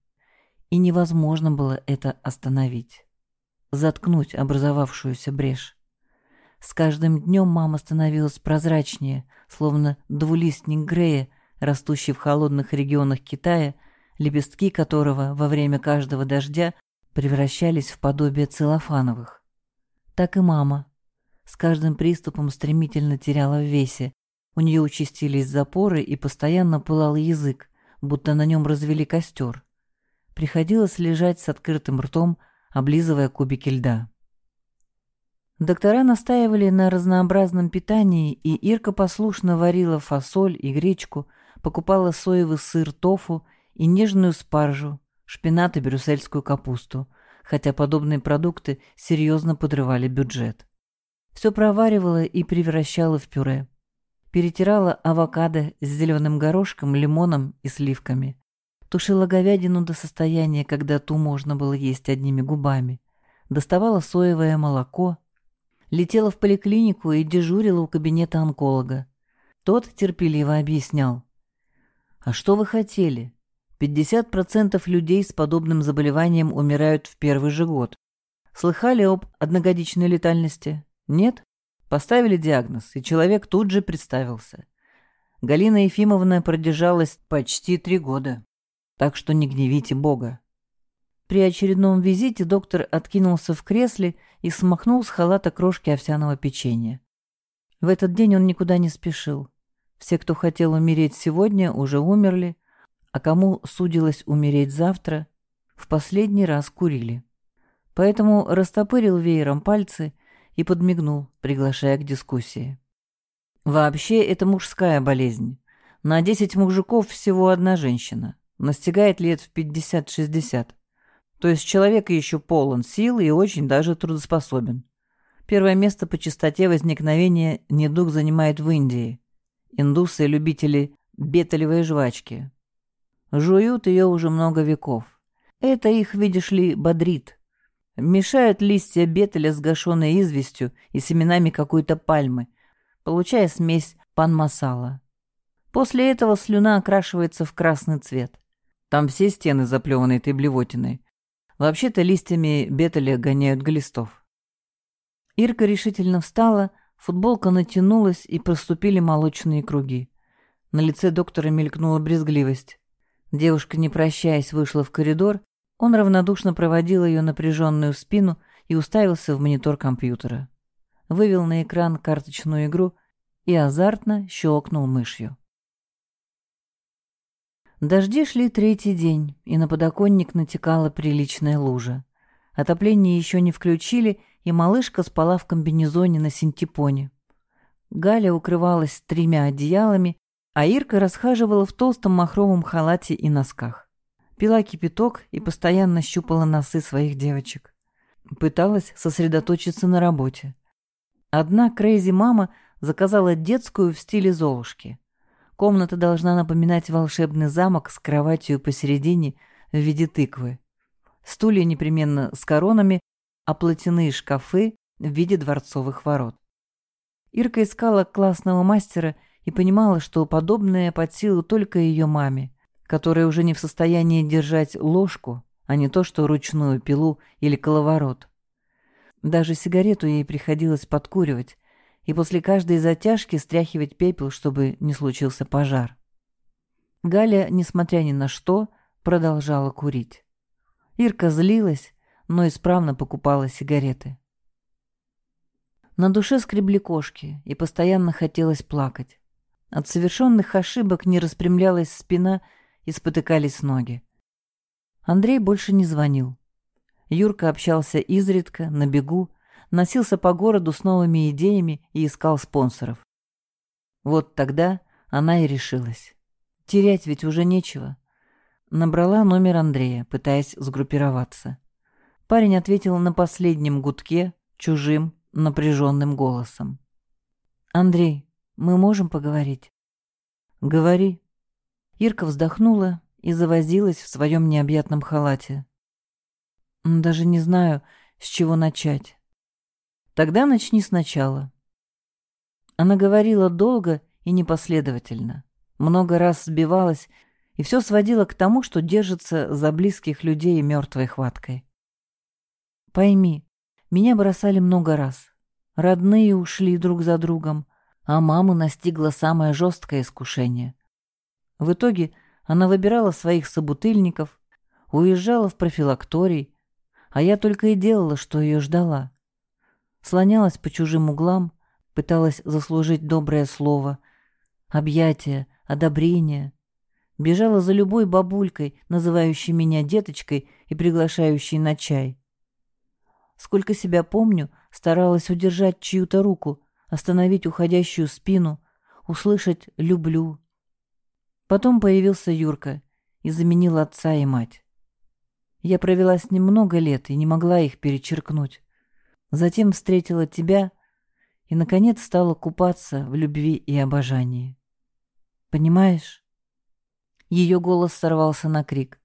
и невозможно было это остановить, заткнуть образовавшуюся брешь. С каждым днем мама становилась прозрачнее, словно двулистник Грея, растущий в холодных регионах Китая, лепестки которого во время каждого дождя превращались в подобие целлофановых так и мама. С каждым приступом стремительно теряла в весе. У нее участились запоры и постоянно пылал язык, будто на нем развели костер. Приходилось лежать с открытым ртом, облизывая кубики льда. Доктора настаивали на разнообразном питании, и Ирка послушно варила фасоль и гречку, покупала соевый сыр тофу и нежную спаржу, шпинат и брюссельскую капусту, хотя подобные продукты серьезно подрывали бюджет. Все проваривала и превращала в пюре. Перетирала авокадо с зеленым горошком, лимоном и сливками. Тушила говядину до состояния, когда ту можно было есть одними губами. Доставала соевое молоко. Летела в поликлинику и дежурила у кабинета онколога. Тот терпеливо объяснял. «А что вы хотели? 50% людей с подобным заболеванием умирают в первый же год. Слыхали об одногодичной летальности? Нет? Поставили диагноз, и человек тут же представился. Галина Ефимовна продержалась почти три года. Так что не гневите Бога. При очередном визите доктор откинулся в кресле и смахнул с халата крошки овсяного печенья. В этот день он никуда не спешил. Все, кто хотел умереть сегодня, уже умерли, а кому судилось умереть завтра, в последний раз курили. Поэтому растопырил веером пальцы и подмигнул, приглашая к дискуссии. Вообще, это мужская болезнь. На 10 мужиков всего одна женщина. Настигает лет в 50-60. То есть человек еще полон сил и очень даже трудоспособен. Первое место по частоте возникновения недуг занимает в Индии. Индусы – любители беталевой жвачки, Жуют ее уже много веков. Это их, видишь ли, бодрит. Мешают листья бетеля с гашеной известью и семенами какой-то пальмы, получая смесь пан-масала. После этого слюна окрашивается в красный цвет. Там все стены заплеваны этой блевотиной. Вообще-то листьями бетеля гоняют глистов. Ирка решительно встала, футболка натянулась и проступили молочные круги. На лице доктора мелькнула брезгливость. Девушка, не прощаясь, вышла в коридор, он равнодушно проводил ее напряженную спину и уставился в монитор компьютера. Вывел на экран карточную игру и азартно щелкнул мышью. Дожди шли третий день, и на подоконник натекала приличная лужа. Отопление еще не включили, и малышка спала в комбинезоне на синтепоне. Галя укрывалась тремя одеялами а Ирка расхаживала в толстом махровом халате и носках. Пила кипяток и постоянно щупала носы своих девочек. Пыталась сосредоточиться на работе. Одна Крейзи-мама заказала детскую в стиле Золушки. Комната должна напоминать волшебный замок с кроватью посередине в виде тыквы. Стулья непременно с коронами, а платяные шкафы в виде дворцовых ворот. Ирка искала классного мастера и понимала, что подобное под силу только ее маме, которая уже не в состоянии держать ложку, а не то что ручную пилу или коловорот. Даже сигарету ей приходилось подкуривать, и после каждой затяжки стряхивать пепел, чтобы не случился пожар. Галя, несмотря ни на что, продолжала курить. Ирка злилась, но исправно покупала сигареты. На душе скребли кошки, и постоянно хотелось плакать. От совершенных ошибок не распрямлялась спина и спотыкались ноги. Андрей больше не звонил. Юрка общался изредка, на бегу, носился по городу с новыми идеями и искал спонсоров. Вот тогда она и решилась. Терять ведь уже нечего. Набрала номер Андрея, пытаясь сгруппироваться. Парень ответил на последнем гудке чужим, напряженным голосом. «Андрей, мы можем поговорить?» «Говори». Ирка вздохнула и завозилась в своем необъятном халате. «Даже не знаю, с чего начать. Тогда начни сначала. Она говорила долго и непоследовательно. Много раз сбивалась и все сводила к тому, что держится за близких людей мертвой хваткой. Пойми, меня бросали много раз. Родные ушли друг за другом, а маму настигло самое жесткое искушение. В итоге она выбирала своих собутыльников, уезжала в профилакторий, а я только и делала, что ее ждала. Слонялась по чужим углам, пыталась заслужить доброе слово, объятие, одобрение. Бежала за любой бабулькой, называющей меня деточкой и приглашающей на чай. Сколько себя помню, старалась удержать чью-то руку, остановить уходящую спину, услышать «люблю». Потом появился Юрка и заменил отца и мать. Я провела с ним много лет и не могла их перечеркнуть. Затем встретила тебя и, наконец, стала купаться в любви и обожании. Понимаешь? Ее голос сорвался на крик.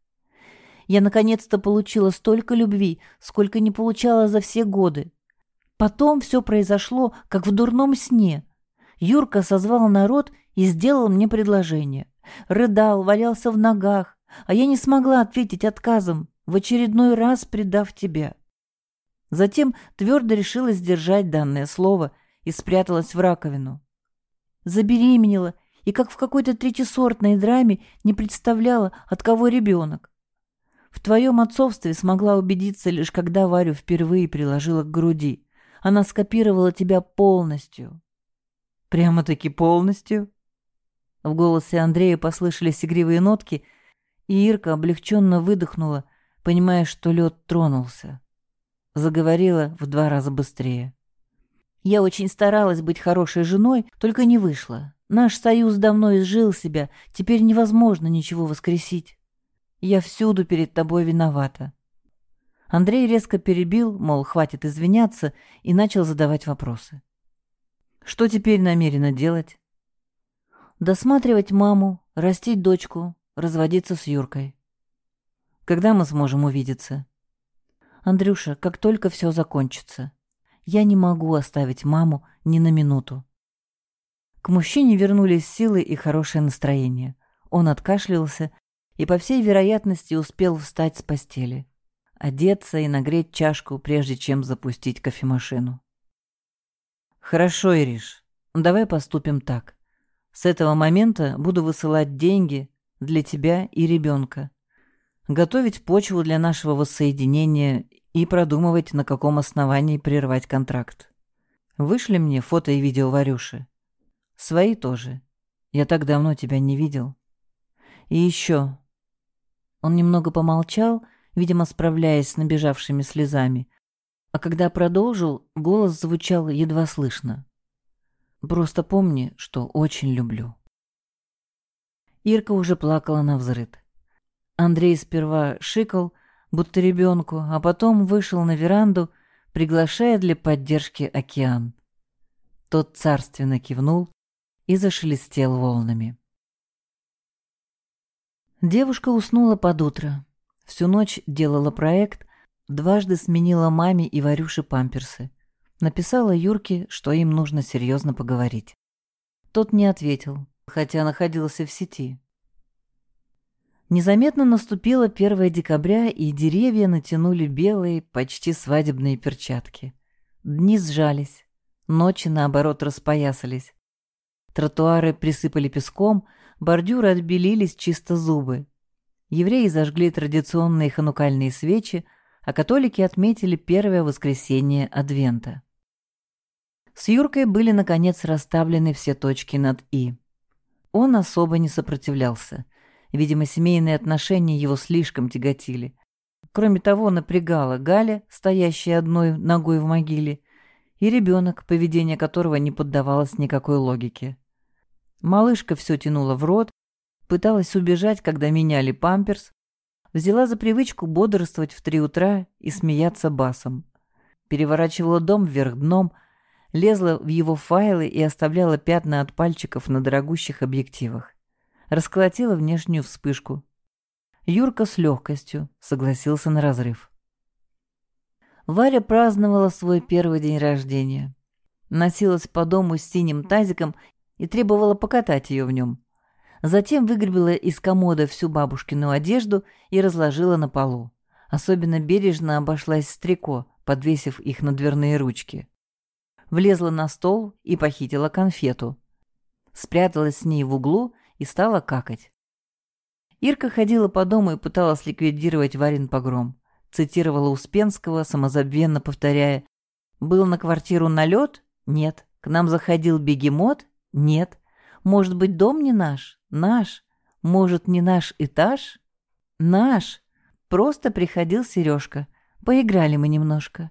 Я наконец-то получила столько любви, сколько не получала за все годы. Потом все произошло, как в дурном сне. Юрка созвал народ и сделал мне предложение. Рыдал, валялся в ногах, а я не смогла ответить отказом, в очередной раз предав тебя. Затем твердо решила сдержать данное слово и спряталась в раковину. Забеременела и, как в какой-то третьесортной драме, не представляла, от кого ребенок. В твоем отцовстве смогла убедиться лишь когда Варю впервые приложила к груди. Она скопировала тебя полностью. Прямо-таки полностью? В голосе Андрея послышались игривые нотки, и Ирка облегченно выдохнула, понимая, что лед тронулся. Заговорила в два раза быстрее. Я очень старалась быть хорошей женой, только не вышло. Наш союз давно изжил себя, теперь невозможно ничего воскресить. Я всюду перед тобой виновата. Андрей резко перебил, мол, хватит извиняться, и начал задавать вопросы. Что теперь намерена делать? Досматривать маму, растить дочку, разводиться с Юркой. Когда мы сможем увидеться? Андрюша, как только все закончится. Я не могу оставить маму ни на минуту. К мужчине вернулись силы и хорошее настроение. Он откашлялся и, по всей вероятности, успел встать с постели одеться и нагреть чашку, прежде чем запустить кофемашину. «Хорошо, Ириш, давай поступим так. С этого момента буду высылать деньги для тебя и ребенка, готовить почву для нашего воссоединения и продумывать, на каком основании прервать контракт. Вышли мне фото и видео Варюши. Свои тоже. Я так давно тебя не видел. И еще...» Он немного помолчал видимо, справляясь с набежавшими слезами. А когда продолжил, голос звучал едва слышно. «Просто помни, что очень люблю». Ирка уже плакала на взрыд. Андрей сперва шикал, будто ребенку, а потом вышел на веранду, приглашая для поддержки океан. Тот царственно кивнул и зашелестел волнами. Девушка уснула под утро. Всю ночь делала проект, дважды сменила маме и Варюше памперсы. Написала Юрке, что им нужно серьезно поговорить. Тот не ответил, хотя находился в сети. Незаметно наступило 1 декабря, и деревья натянули белые, почти свадебные перчатки. Дни сжались, ночи, наоборот, распоясались. Тротуары присыпали песком, бордюры отбелились чисто зубы. Евреи зажгли традиционные ханукальные свечи, а католики отметили первое воскресенье Адвента. С Юркой были, наконец, расставлены все точки над «и». Он особо не сопротивлялся. Видимо, семейные отношения его слишком тяготили. Кроме того, напрягала Галя, стоящая одной ногой в могиле, и ребенок, поведение которого не поддавалось никакой логике. Малышка все тянула в рот, пыталась убежать, когда меняли памперс, взяла за привычку бодрствовать в три утра и смеяться басом. Переворачивала дом вверх дном, лезла в его файлы и оставляла пятна от пальчиков на дорогущих объективах. Расколотила внешнюю вспышку. Юрка с легкостью согласился на разрыв. Варя праздновала свой первый день рождения. Носилась по дому с синим тазиком и требовала покатать ее в нем. Затем выгребла из комода всю бабушкину одежду и разложила на полу. Особенно бережно обошлась с подвесив их на дверные ручки. Влезла на стол и похитила конфету. Спряталась с ней в углу и стала какать. Ирка ходила по дому и пыталась ликвидировать Варин погром цитировала Успенского, самозабвенно повторяя «Был на квартиру налет? Нет. К нам заходил бегемот? Нет. Может быть, дом не наш? Наш. Может, не наш этаж? Наш. Просто приходил Сережка. Поиграли мы немножко».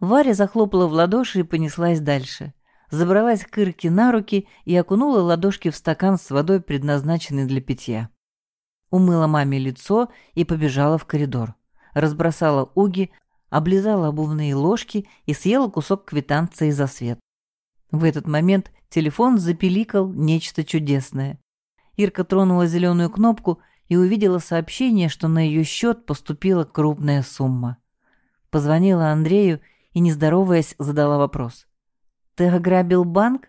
Варя захлопала в ладоши и понеслась дальше. Забралась к Ирке на руки и окунула ладошки в стакан с водой, предназначенный для питья. Умыла маме лицо и побежала в коридор разбросала уги, облизала обувные ложки и съела кусок квитанции за свет. В этот момент телефон запеликал нечто чудесное. Ирка тронула зеленую кнопку и увидела сообщение, что на ее счет поступила крупная сумма. Позвонила Андрею и, не здороваясь, задала вопрос. «Ты ограбил банк?»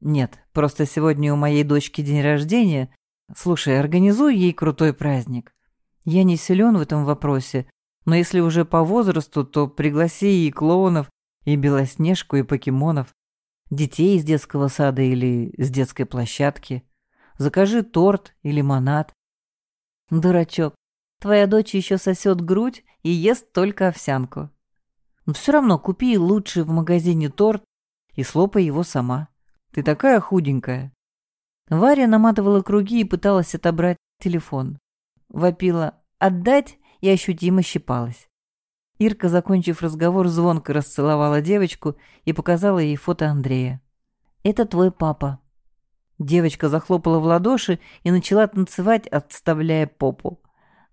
«Нет, просто сегодня у моей дочки день рождения. Слушай, организуй ей крутой праздник. Я не силен в этом вопросе, но если уже по возрасту, то пригласи и клоунов, и Белоснежку, и покемонов, детей из детского сада или с детской площадки. Закажи торт и лимонад. Дурачок, твоя дочь еще сосет грудь и ест только овсянку. Но все равно купи лучший в магазине торт и слопай его сама. Ты такая худенькая. Варя наматывала круги и пыталась отобрать телефон вопила «отдать» и ощутимо щипалась. Ирка, закончив разговор, звонко расцеловала девочку и показала ей фото Андрея. «Это твой папа». Девочка захлопала в ладоши и начала танцевать, отставляя попу.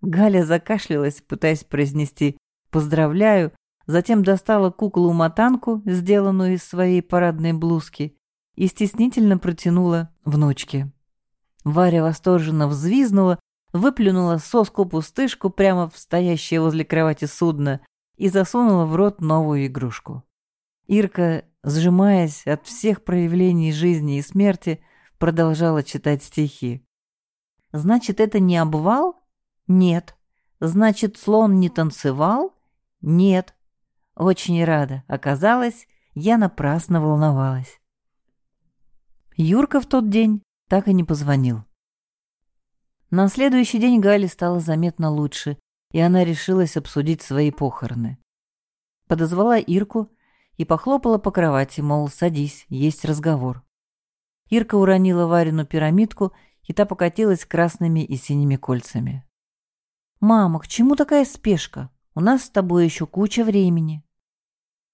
Галя закашлялась, пытаясь произнести «поздравляю», затем достала куклу-матанку, сделанную из своей парадной блузки, и стеснительно протянула внучке. Варя восторженно взвизнула, выплюнула соску-пустышку прямо в стоящее возле кровати судно и засунула в рот новую игрушку. Ирка, сжимаясь от всех проявлений жизни и смерти, продолжала читать стихи. «Значит, это не обвал? Нет. Значит, слон не танцевал? Нет. Очень рада. Оказалось, я напрасно волновалась». Юрка в тот день так и не позвонил. На следующий день Гале стало заметно лучше, и она решилась обсудить свои похороны. Подозвала Ирку и похлопала по кровати, мол, садись, есть разговор. Ирка уронила Варину пирамидку, и та покатилась красными и синими кольцами. «Мама, к чему такая спешка? У нас с тобой еще куча времени».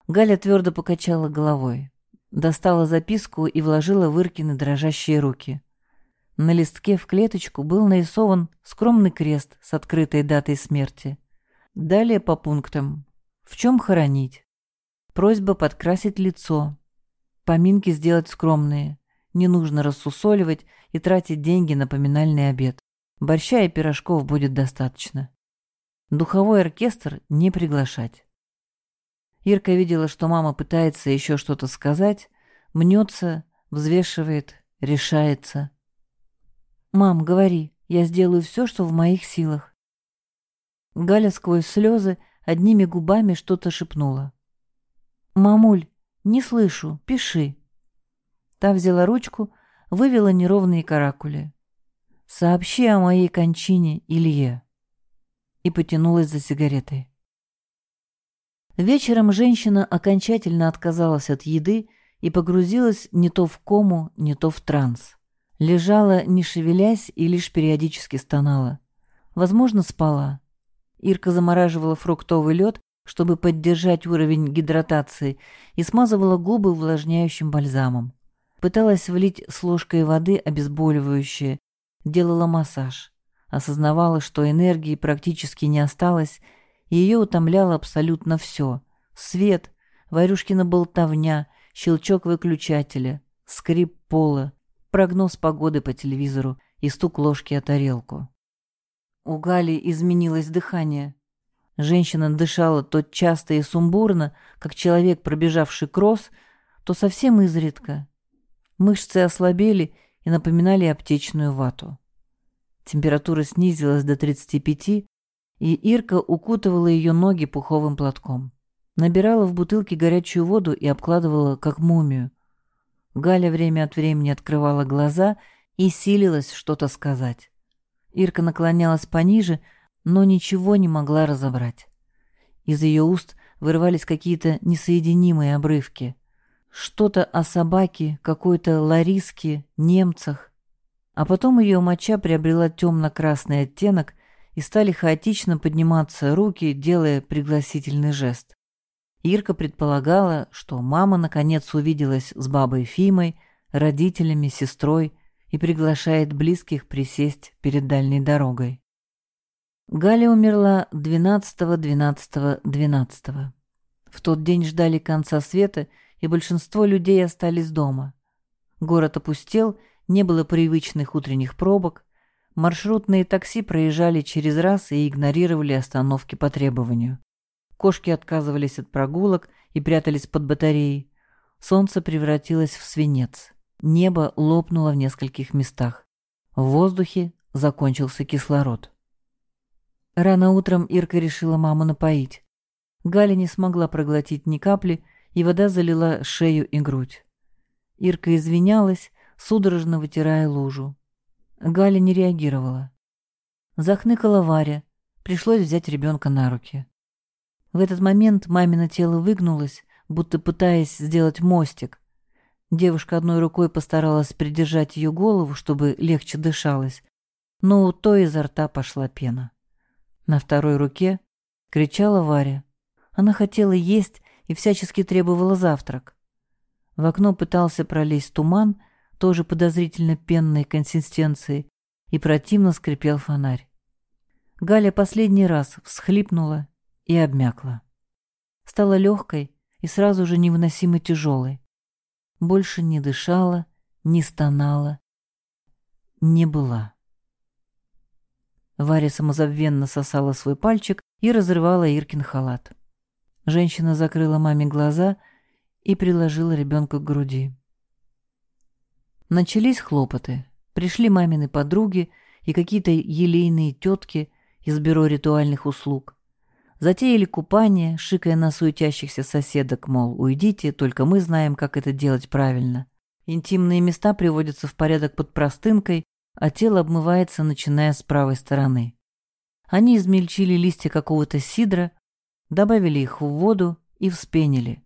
Галя твердо покачала головой, достала записку и вложила в Иркины дрожащие руки. На листке в клеточку был нарисован скромный крест с открытой датой смерти. Далее по пунктам. В чем хоронить? Просьба подкрасить лицо. Поминки сделать скромные. Не нужно рассусоливать и тратить деньги на поминальный обед. Борща и пирожков будет достаточно. Духовой оркестр не приглашать. Ирка видела, что мама пытается еще что-то сказать, мнется, взвешивает, решается. «Мам, говори, я сделаю все, что в моих силах». Галя сквозь слезы одними губами что-то шепнула. «Мамуль, не слышу, пиши». Та взяла ручку, вывела неровные каракули. «Сообщи о моей кончине Илье» и потянулась за сигаретой. Вечером женщина окончательно отказалась от еды и погрузилась не то в кому, не то в транс. Лежала, не шевелясь, и лишь периодически стонала. Возможно, спала. Ирка замораживала фруктовый лед, чтобы поддержать уровень гидратации, и смазывала губы увлажняющим бальзамом. Пыталась влить с ложкой воды обезболивающее, делала массаж. Осознавала, что энергии практически не осталось, и ее утомляло абсолютно все. Свет, Варюшкина болтовня, щелчок выключателя, скрип пола, прогноз погоды по телевизору и стук ложки о тарелку. У Гали изменилось дыхание. Женщина дышала то часто и сумбурно, как человек, пробежавший кросс, то совсем изредка. Мышцы ослабели и напоминали аптечную вату. Температура снизилась до 35, и Ирка укутывала ее ноги пуховым платком. Набирала в бутылке горячую воду и обкладывала, как мумию. Галя время от времени открывала глаза и силилась что-то сказать. Ирка наклонялась пониже, но ничего не могла разобрать. Из ее уст вырывались какие-то несоединимые обрывки. Что-то о собаке, какой-то Лариске, немцах. А потом ее моча приобрела темно-красный оттенок и стали хаотично подниматься руки, делая пригласительный жест. Ирка предполагала, что мама наконец увиделась с бабой Фимой, родителями, сестрой и приглашает близких присесть перед дальней дорогой. Галя умерла 12-12-12. В тот день ждали конца света, и большинство людей остались дома. Город опустел, не было привычных утренних пробок, маршрутные такси проезжали через раз и игнорировали остановки по требованию. Кошки отказывались от прогулок и прятались под батареей. Солнце превратилось в свинец. Небо лопнуло в нескольких местах. В воздухе закончился кислород. Рано утром Ирка решила маму напоить. Галя не смогла проглотить ни капли, и вода залила шею и грудь. Ирка извинялась, судорожно вытирая лужу. Галя не реагировала. Захныкала Варя. Пришлось взять ребенка на руки. В этот момент мамино тело выгнулось, будто пытаясь сделать мостик. Девушка одной рукой постаралась придержать ее голову, чтобы легче дышалось, но у той изо рта пошла пена. На второй руке кричала Варя. Она хотела есть и всячески требовала завтрак. В окно пытался пролезть туман, тоже подозрительно пенной консистенции, и противно скрипел фонарь. Галя последний раз всхлипнула и обмякла. Стала легкой и сразу же невыносимо тяжелой. Больше не дышала, не стонала, не была. Варя самозабвенно сосала свой пальчик и разрывала Иркин халат. Женщина закрыла маме глаза и приложила ребенка к груди. Начались хлопоты. Пришли мамины подруги и какие-то елейные тетки из бюро ритуальных услуг. Затеяли купание, шикая на суетящихся соседок, мол, уйдите, только мы знаем, как это делать правильно. Интимные места приводятся в порядок под простынкой, а тело обмывается, начиная с правой стороны. Они измельчили листья какого-то сидра, добавили их в воду и вспенили.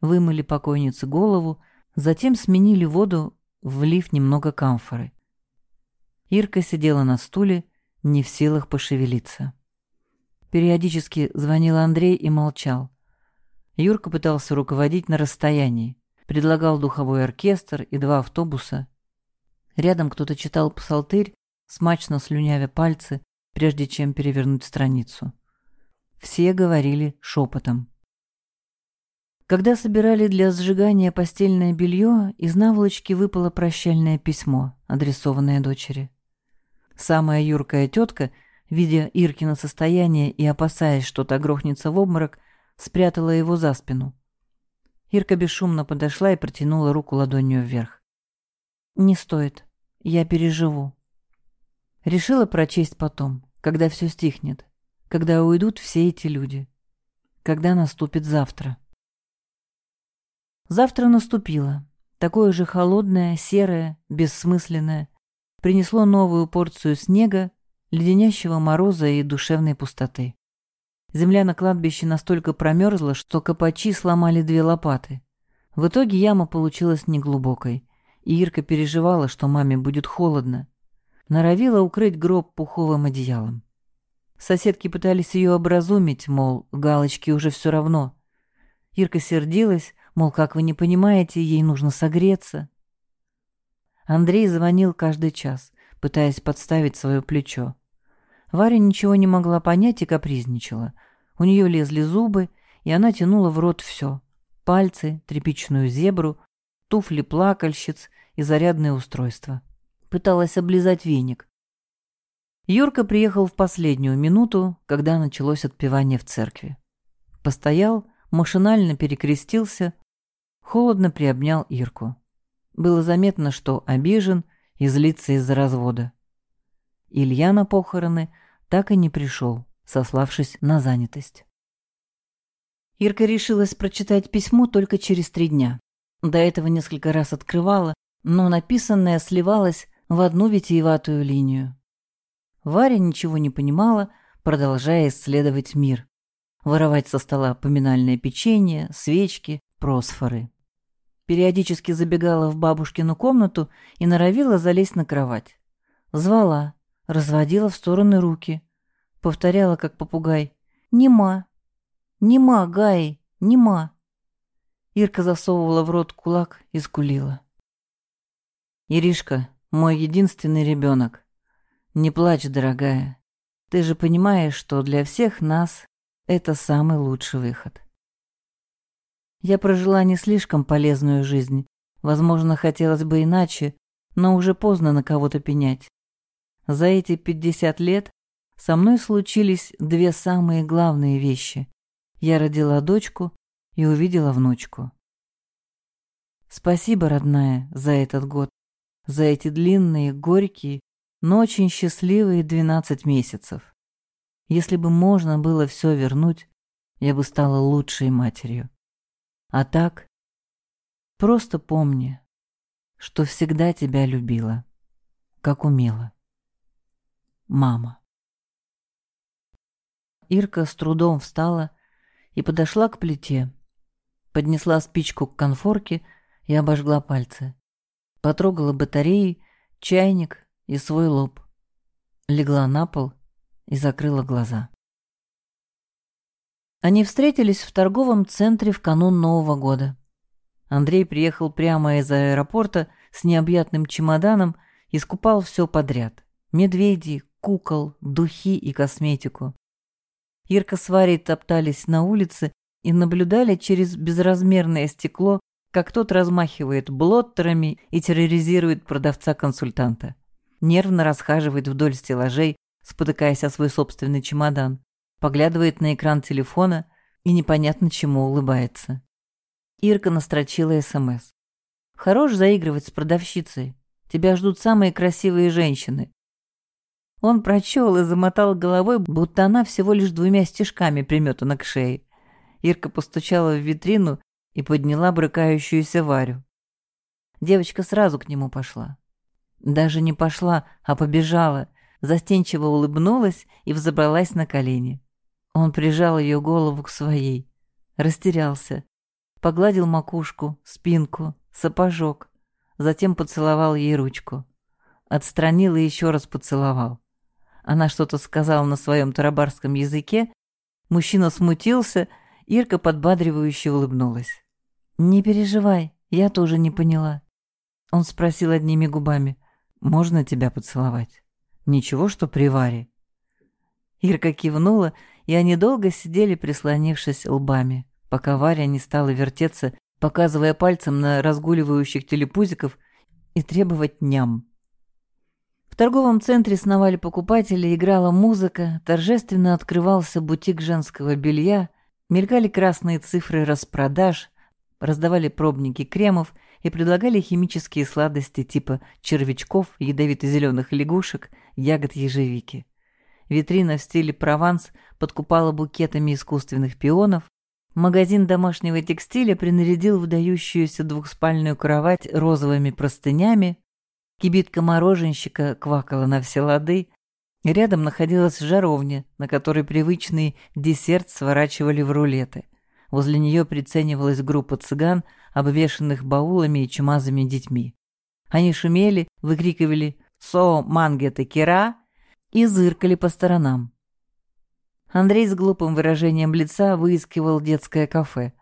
Вымыли покойнице голову, затем сменили воду, влив немного камфоры. Ирка сидела на стуле, не в силах пошевелиться. Периодически звонил Андрей и молчал. Юрка пытался руководить на расстоянии. Предлагал духовой оркестр и два автобуса. Рядом кто-то читал псалтырь, смачно слюнявя пальцы, прежде чем перевернуть страницу. Все говорили шепотом. Когда собирали для сжигания постельное белье, из наволочки выпало прощальное письмо, адресованное дочери. Самая юркая тетка — видя Иркино состояние и опасаясь, что то грохнется в обморок, спрятала его за спину. Ирка бесшумно подошла и протянула руку ладонью вверх. «Не стоит. Я переживу». Решила прочесть потом, когда все стихнет, когда уйдут все эти люди, когда наступит завтра. Завтра наступило, такое же холодное, серое, бессмысленное, принесло новую порцию снега леденящего мороза и душевной пустоты. Земля на кладбище настолько промерзла, что копачи сломали две лопаты. В итоге яма получилась неглубокой, и Ирка переживала, что маме будет холодно. Норовила укрыть гроб пуховым одеялом. Соседки пытались ее образумить, мол, галочки уже все равно. Ирка сердилась, мол, как вы не понимаете, ей нужно согреться. Андрей звонил каждый час, пытаясь подставить свое плечо. Варя ничего не могла понять и капризничала. У нее лезли зубы, и она тянула в рот все. Пальцы, тряпичную зебру, туфли плакальщиц и зарядное устройство. Пыталась облизать веник. Юрка приехал в последнюю минуту, когда началось отпевание в церкви. Постоял, машинально перекрестился, холодно приобнял Ирку. Было заметно, что обижен и злится из-за развода. Илья на похороны так и не пришел, сославшись на занятость. Ирка решилась прочитать письмо только через три дня. До этого несколько раз открывала, но написанное сливалось в одну витиеватую линию. Варя ничего не понимала, продолжая исследовать мир. Воровать со стола поминальное печенье, свечки, просфоры. Периодически забегала в бабушкину комнату и норовила залезть на кровать. Звала, разводила в стороны руки. Повторяла, как попугай. «Нема! Нема, Гай! Нема!» Ирка засовывала в рот кулак и скулила. «Иришка, мой единственный ребенок. Не плачь, дорогая. Ты же понимаешь, что для всех нас это самый лучший выход». Я прожила не слишком полезную жизнь. Возможно, хотелось бы иначе, но уже поздно на кого-то пенять. За эти 50 лет со мной случились две самые главные вещи. Я родила дочку и увидела внучку. Спасибо, родная, за этот год, за эти длинные, горькие, но очень счастливые 12 месяцев. Если бы можно было все вернуть, я бы стала лучшей матерью. А так, просто помни, что всегда тебя любила, как умела. Мама. Ирка с трудом встала и подошла к плите, поднесла спичку к конфорке и обожгла пальцы. Потрогала батареи, чайник и свой лоб. Легла на пол и закрыла глаза. Они встретились в торговом центре в канун Нового года. Андрей приехал прямо из аэропорта с необъятным чемоданом и скупал все подряд. Медведей, кукол, духи и косметику. Ирка с Варей топтались на улице и наблюдали через безразмерное стекло, как тот размахивает блоттерами и терроризирует продавца-консультанта. Нервно расхаживает вдоль стеллажей, спотыкаясь о свой собственный чемодан поглядывает на экран телефона и непонятно чему улыбается. Ирка настрочила СМС. «Хорош заигрывать с продавщицей. Тебя ждут самые красивые женщины». Он прочел и замотал головой, будто она всего лишь двумя стежками приметана к шее. Ирка постучала в витрину и подняла брыкающуюся Варю. Девочка сразу к нему пошла. Даже не пошла, а побежала, застенчиво улыбнулась и взобралась на колени. Он прижал ее голову к своей, растерялся, погладил макушку, спинку, сапожок, затем поцеловал ей ручку. Отстранил и еще раз поцеловал. Она что-то сказала на своем тарабарском языке, мужчина смутился, Ирка подбадривающе улыбнулась. «Не переживай, я тоже не поняла». Он спросил одними губами, «Можно тебя поцеловать?» «Ничего, что при Варе?» Ирка кивнула и они долго сидели, прислонившись лбами, пока Варя не стала вертеться, показывая пальцем на разгуливающих телепузиков и требовать ням. В торговом центре сновали покупатели, играла музыка, торжественно открывался бутик женского белья, мелькали красные цифры распродаж, раздавали пробники кремов и предлагали химические сладости типа червячков, ядовито-зеленых лягушек, ягод ежевики. Витрина в стиле Прованс подкупала букетами искусственных пионов. Магазин домашнего текстиля принарядил выдающуюся двухспальную кровать розовыми простынями. Кибитка мороженщика квакала на все лады. Рядом находилась жаровня, на которой привычный десерт сворачивали в рулеты. Возле нее приценивалась группа цыган, обвешанных баулами и чумазыми детьми. Они шумели, выкрикивали «Со мангета кира!» И зыркали по сторонам. Андрей с глупым выражением лица выискивал детское кафе.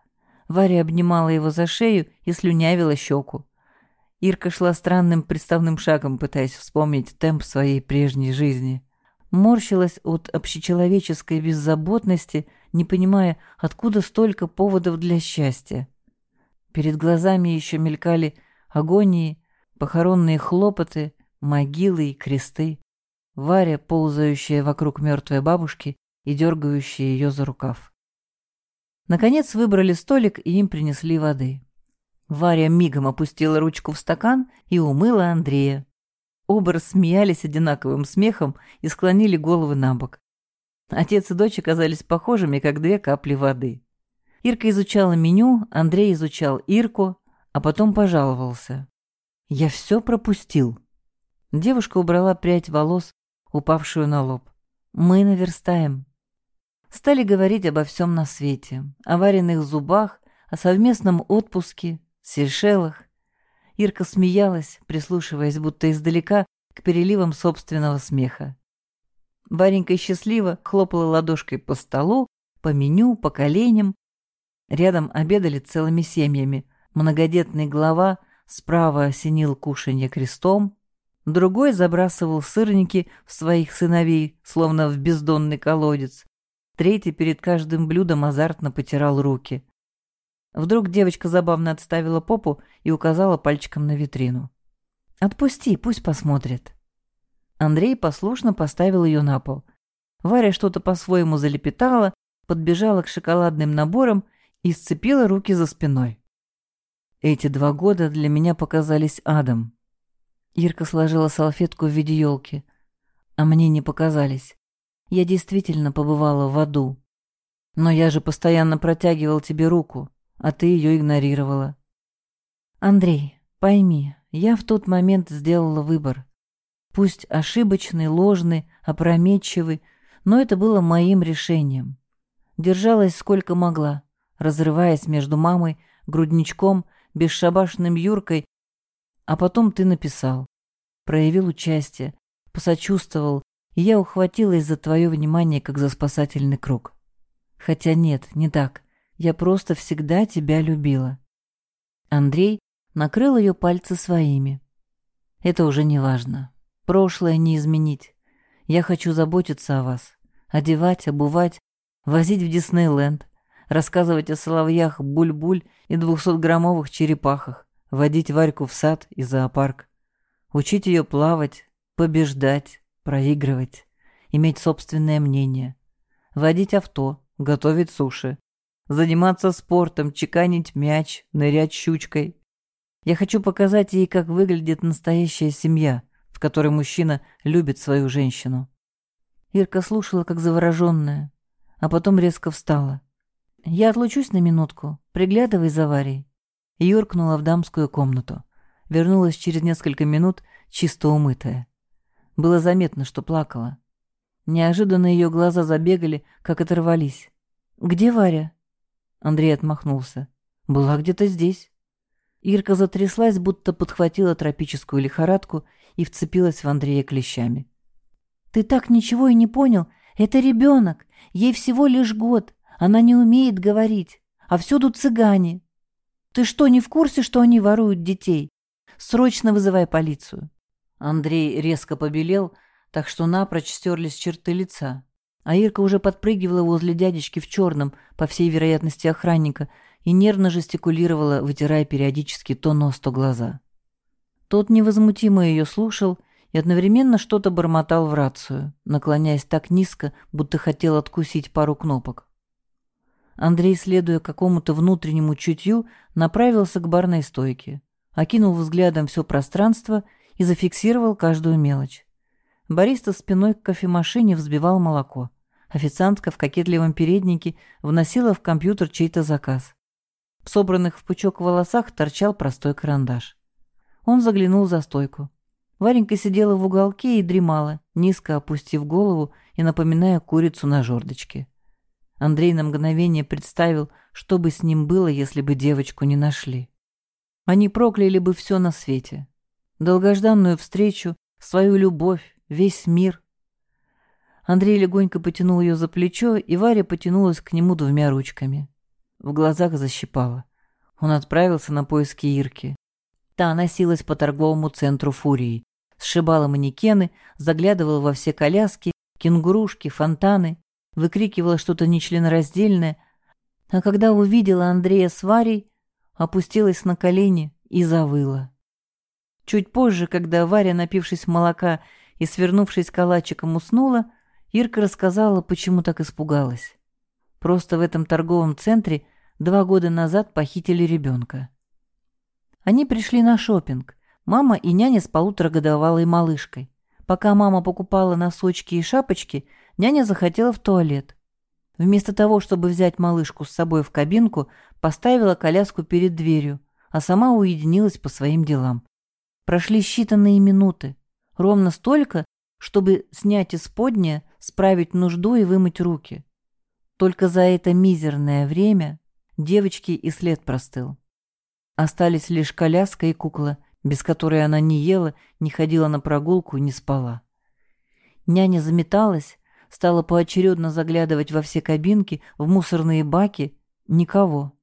Варя обнимала его за шею и слюнявила щеку. Ирка шла странным приставным шагом, пытаясь вспомнить темп своей прежней жизни. Морщилась от общечеловеческой беззаботности, не понимая, откуда столько поводов для счастья. Перед глазами еще мелькали агонии, похоронные хлопоты, могилы и кресты. Варя, ползающая вокруг мертвой бабушки и дергающая ее за рукав. Наконец выбрали столик, и им принесли воды. Варя мигом опустила ручку в стакан и умыла Андрея. Оба рассмеялись одинаковым смехом и склонили головы на бок. Отец и дочь оказались похожими, как две капли воды. Ирка изучала меню, Андрей изучал Ирку, а потом пожаловался. «Я все пропустил». Девушка убрала прядь волос, упавшую на лоб. «Мы наверстаем». Стали говорить обо всем на свете, о вареных зубах, о совместном отпуске, Сейшелах. Ирка смеялась, прислушиваясь будто издалека к переливам собственного смеха. Варенька счастливо хлопала ладошкой по столу, по меню, по коленям. Рядом обедали целыми семьями. Многодетный глава справа осенил кушанье крестом, другой забрасывал сырники в своих сыновей, словно в бездонный колодец. Третий перед каждым блюдом азартно потирал руки. Вдруг девочка забавно отставила попу и указала пальчиком на витрину. «Отпусти, пусть посмотрит». Андрей послушно поставил ее на пол. Варя что-то по-своему залепетала, подбежала к шоколадным наборам и сцепила руки за спиной. Эти два года для меня показались адом. Ирка сложила салфетку в виде елки. А мне не показались. Я действительно побывала в аду. Но я же постоянно протягивал тебе руку, а ты ее игнорировала. Андрей, пойми, я в тот момент сделала выбор. Пусть ошибочный, ложный, опрометчивый, но это было моим решением. Держалась сколько могла, разрываясь между мамой, грудничком, бесшабашным Юркой, а потом ты написал. Проявил участие, посочувствовал, и я ухватилась за твое внимание, как за спасательный круг. Хотя нет, не так. Я просто всегда тебя любила. Андрей накрыл ее пальцы своими. Это уже не важно. Прошлое не изменить. Я хочу заботиться о вас. Одевать, обувать, возить в Диснейленд, рассказывать о соловьях буль-буль и двухсотграммовых черепахах, водить Варьку в сад и зоопарк, учить ее плавать, побеждать, проигрывать, иметь собственное мнение, водить авто, готовить суши, заниматься спортом, чеканить мяч, нырять щучкой. Я хочу показать ей, как выглядит настоящая семья — которой мужчина любит свою женщину. Ирка слушала, как завороженная, а потом резко встала. «Я отлучусь на минутку, приглядывай за Варей». И юркнула в дамскую комнату. Вернулась через несколько минут, чисто умытая. Было заметно, что плакала. Неожиданно ее глаза забегали, как оторвались. «Где Варя?» Андрей отмахнулся. «Была где-то здесь». Ирка затряслась, будто подхватила тропическую лихорадку и вцепилась в Андрея клещами. «Ты так ничего и не понял? Это ребенок. Ей всего лишь год. Она не умеет говорить. А всюду цыгане. Ты что, не в курсе, что они воруют детей? Срочно вызывай полицию». Андрей резко побелел, так что напрочь стерлись черты лица. А Ирка уже подпрыгивала возле дядечки в черном, по всей вероятности охранника, и нервно жестикулировала, вытирая периодически то нос, то глаза. Тот невозмутимо ее слушал и одновременно что-то бормотал в рацию, наклоняясь так низко, будто хотел откусить пару кнопок. Андрей, следуя какому-то внутреннему чутью, направился к барной стойке, окинул взглядом все пространство и зафиксировал каждую мелочь. Бариста спиной к кофемашине взбивал молоко. Официантка в кокетливом переднике вносила в компьютер чей-то заказ. В собранных в пучок волосах торчал простой карандаш. Он заглянул за стойку. Варенька сидела в уголке и дремала, низко опустив голову и напоминая курицу на жердочке. Андрей на мгновение представил, что бы с ним было, если бы девочку не нашли. Они прокляли бы все на свете. Долгожданную встречу, свою любовь, весь мир. Андрей легонько потянул ее за плечо, и Варя потянулась к нему двумя ручками. В глазах защипала. Он отправился на поиски Ирки. Та носилась по торговому центру Фурии, сшибала манекены, заглядывала во все коляски, кенгурушки, фонтаны, выкрикивала что-то нечленораздельное, а когда увидела Андрея с Варей, опустилась на колени и завыла. Чуть позже, когда Варя, напившись молока и, свернувшись калачиком, уснула, Ирка рассказала, почему так испугалась. Просто в этом торговом центре два года назад похитили ребенка. Они пришли на шопинг. Мама и няня с полуторагодовалой малышкой. Пока мама покупала носочки и шапочки, няня захотела в туалет. Вместо того, чтобы взять малышку с собой в кабинку, поставила коляску перед дверью, а сама уединилась по своим делам. Прошли считанные минуты, ровно столько, чтобы снять исподнее, справить нужду и вымыть руки. Только за это мизерное время девочке и след простыл. Остались лишь коляска и кукла, без которой она не ела, не ходила на прогулку, не спала. Няня заметалась, стала поочередно заглядывать во все кабинки, в мусорные баки. Никого.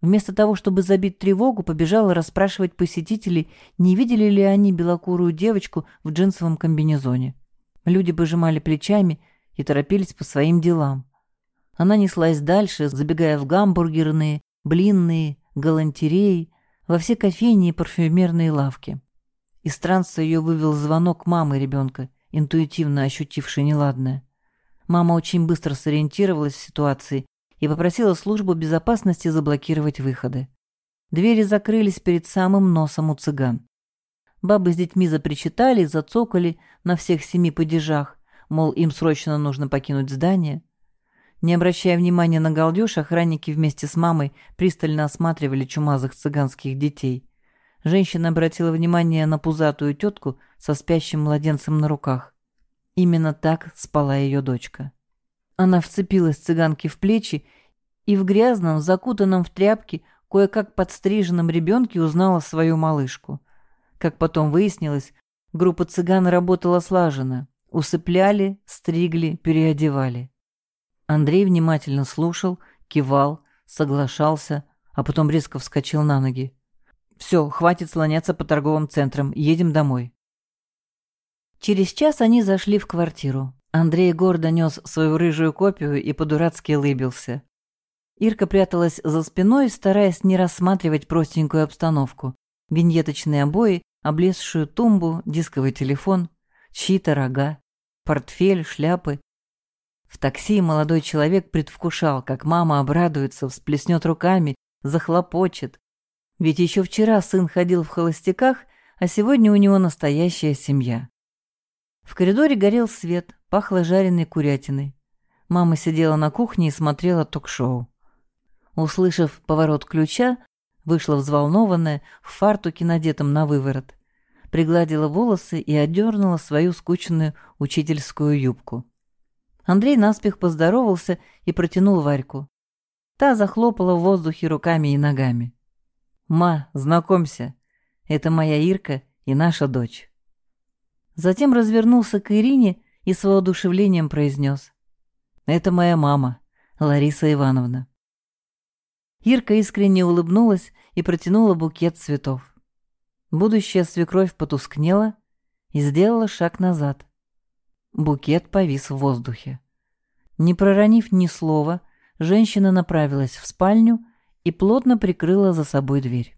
Вместо того, чтобы забить тревогу, побежала расспрашивать посетителей, не видели ли они белокурую девочку в джинсовом комбинезоне. Люди пожимали плечами и торопились по своим делам. Она неслась дальше, забегая в гамбургерные, блинные, галантереи, во все кофейни и парфюмерные лавки. Из транса ее вывел звонок мамы ребенка, интуитивно ощутившей неладное. Мама очень быстро сориентировалась в ситуации и попросила службу безопасности заблокировать выходы. Двери закрылись перед самым носом у цыган. Бабы с детьми запричитали, зацокали на всех семи падежах, мол, им срочно нужно покинуть здание. Не обращая внимания на галдеж, охранники вместе с мамой пристально осматривали чумазых цыганских детей. Женщина обратила внимание на пузатую тетку со спящим младенцем на руках. Именно так спала ее дочка. Она вцепилась цыганке в плечи и в грязном, закутанном в тряпки, кое-как подстриженном ребенке узнала свою малышку. Как потом выяснилось, группа цыган работала слаженно. Усыпляли, стригли, переодевали. Андрей внимательно слушал, кивал, соглашался, а потом резко вскочил на ноги. «Все, хватит слоняться по торговым центрам, едем домой». Через час они зашли в квартиру. Андрей гордо нес свою рыжую копию и по-дурацки лыбился. Ирка пряталась за спиной, стараясь не рассматривать простенькую обстановку. Виньеточные обои, облезшую тумбу, дисковый телефон, чьи-то рога, портфель, шляпы. В такси молодой человек предвкушал, как мама обрадуется, всплеснет руками, захлопочет. Ведь еще вчера сын ходил в холостяках, а сегодня у него настоящая семья. В коридоре горел свет, пахло жареной курятиной. Мама сидела на кухне и смотрела ток-шоу. Услышав поворот ключа, вышла взволнованная, в фартуке, надетом на выворот. Пригладила волосы и отдернула свою скучную учительскую юбку. Андрей наспех поздоровался и протянул Варьку. Та захлопала в воздухе руками и ногами. «Ма, знакомься, это моя Ирка и наша дочь». Затем развернулся к Ирине и с воодушевлением произнес. «Это моя мама, Лариса Ивановна». Ирка искренне улыбнулась и протянула букет цветов. Будущая свекровь потускнела и сделала шаг назад. Букет повис в воздухе. Не проронив ни слова, женщина направилась в спальню и плотно прикрыла за собой дверь.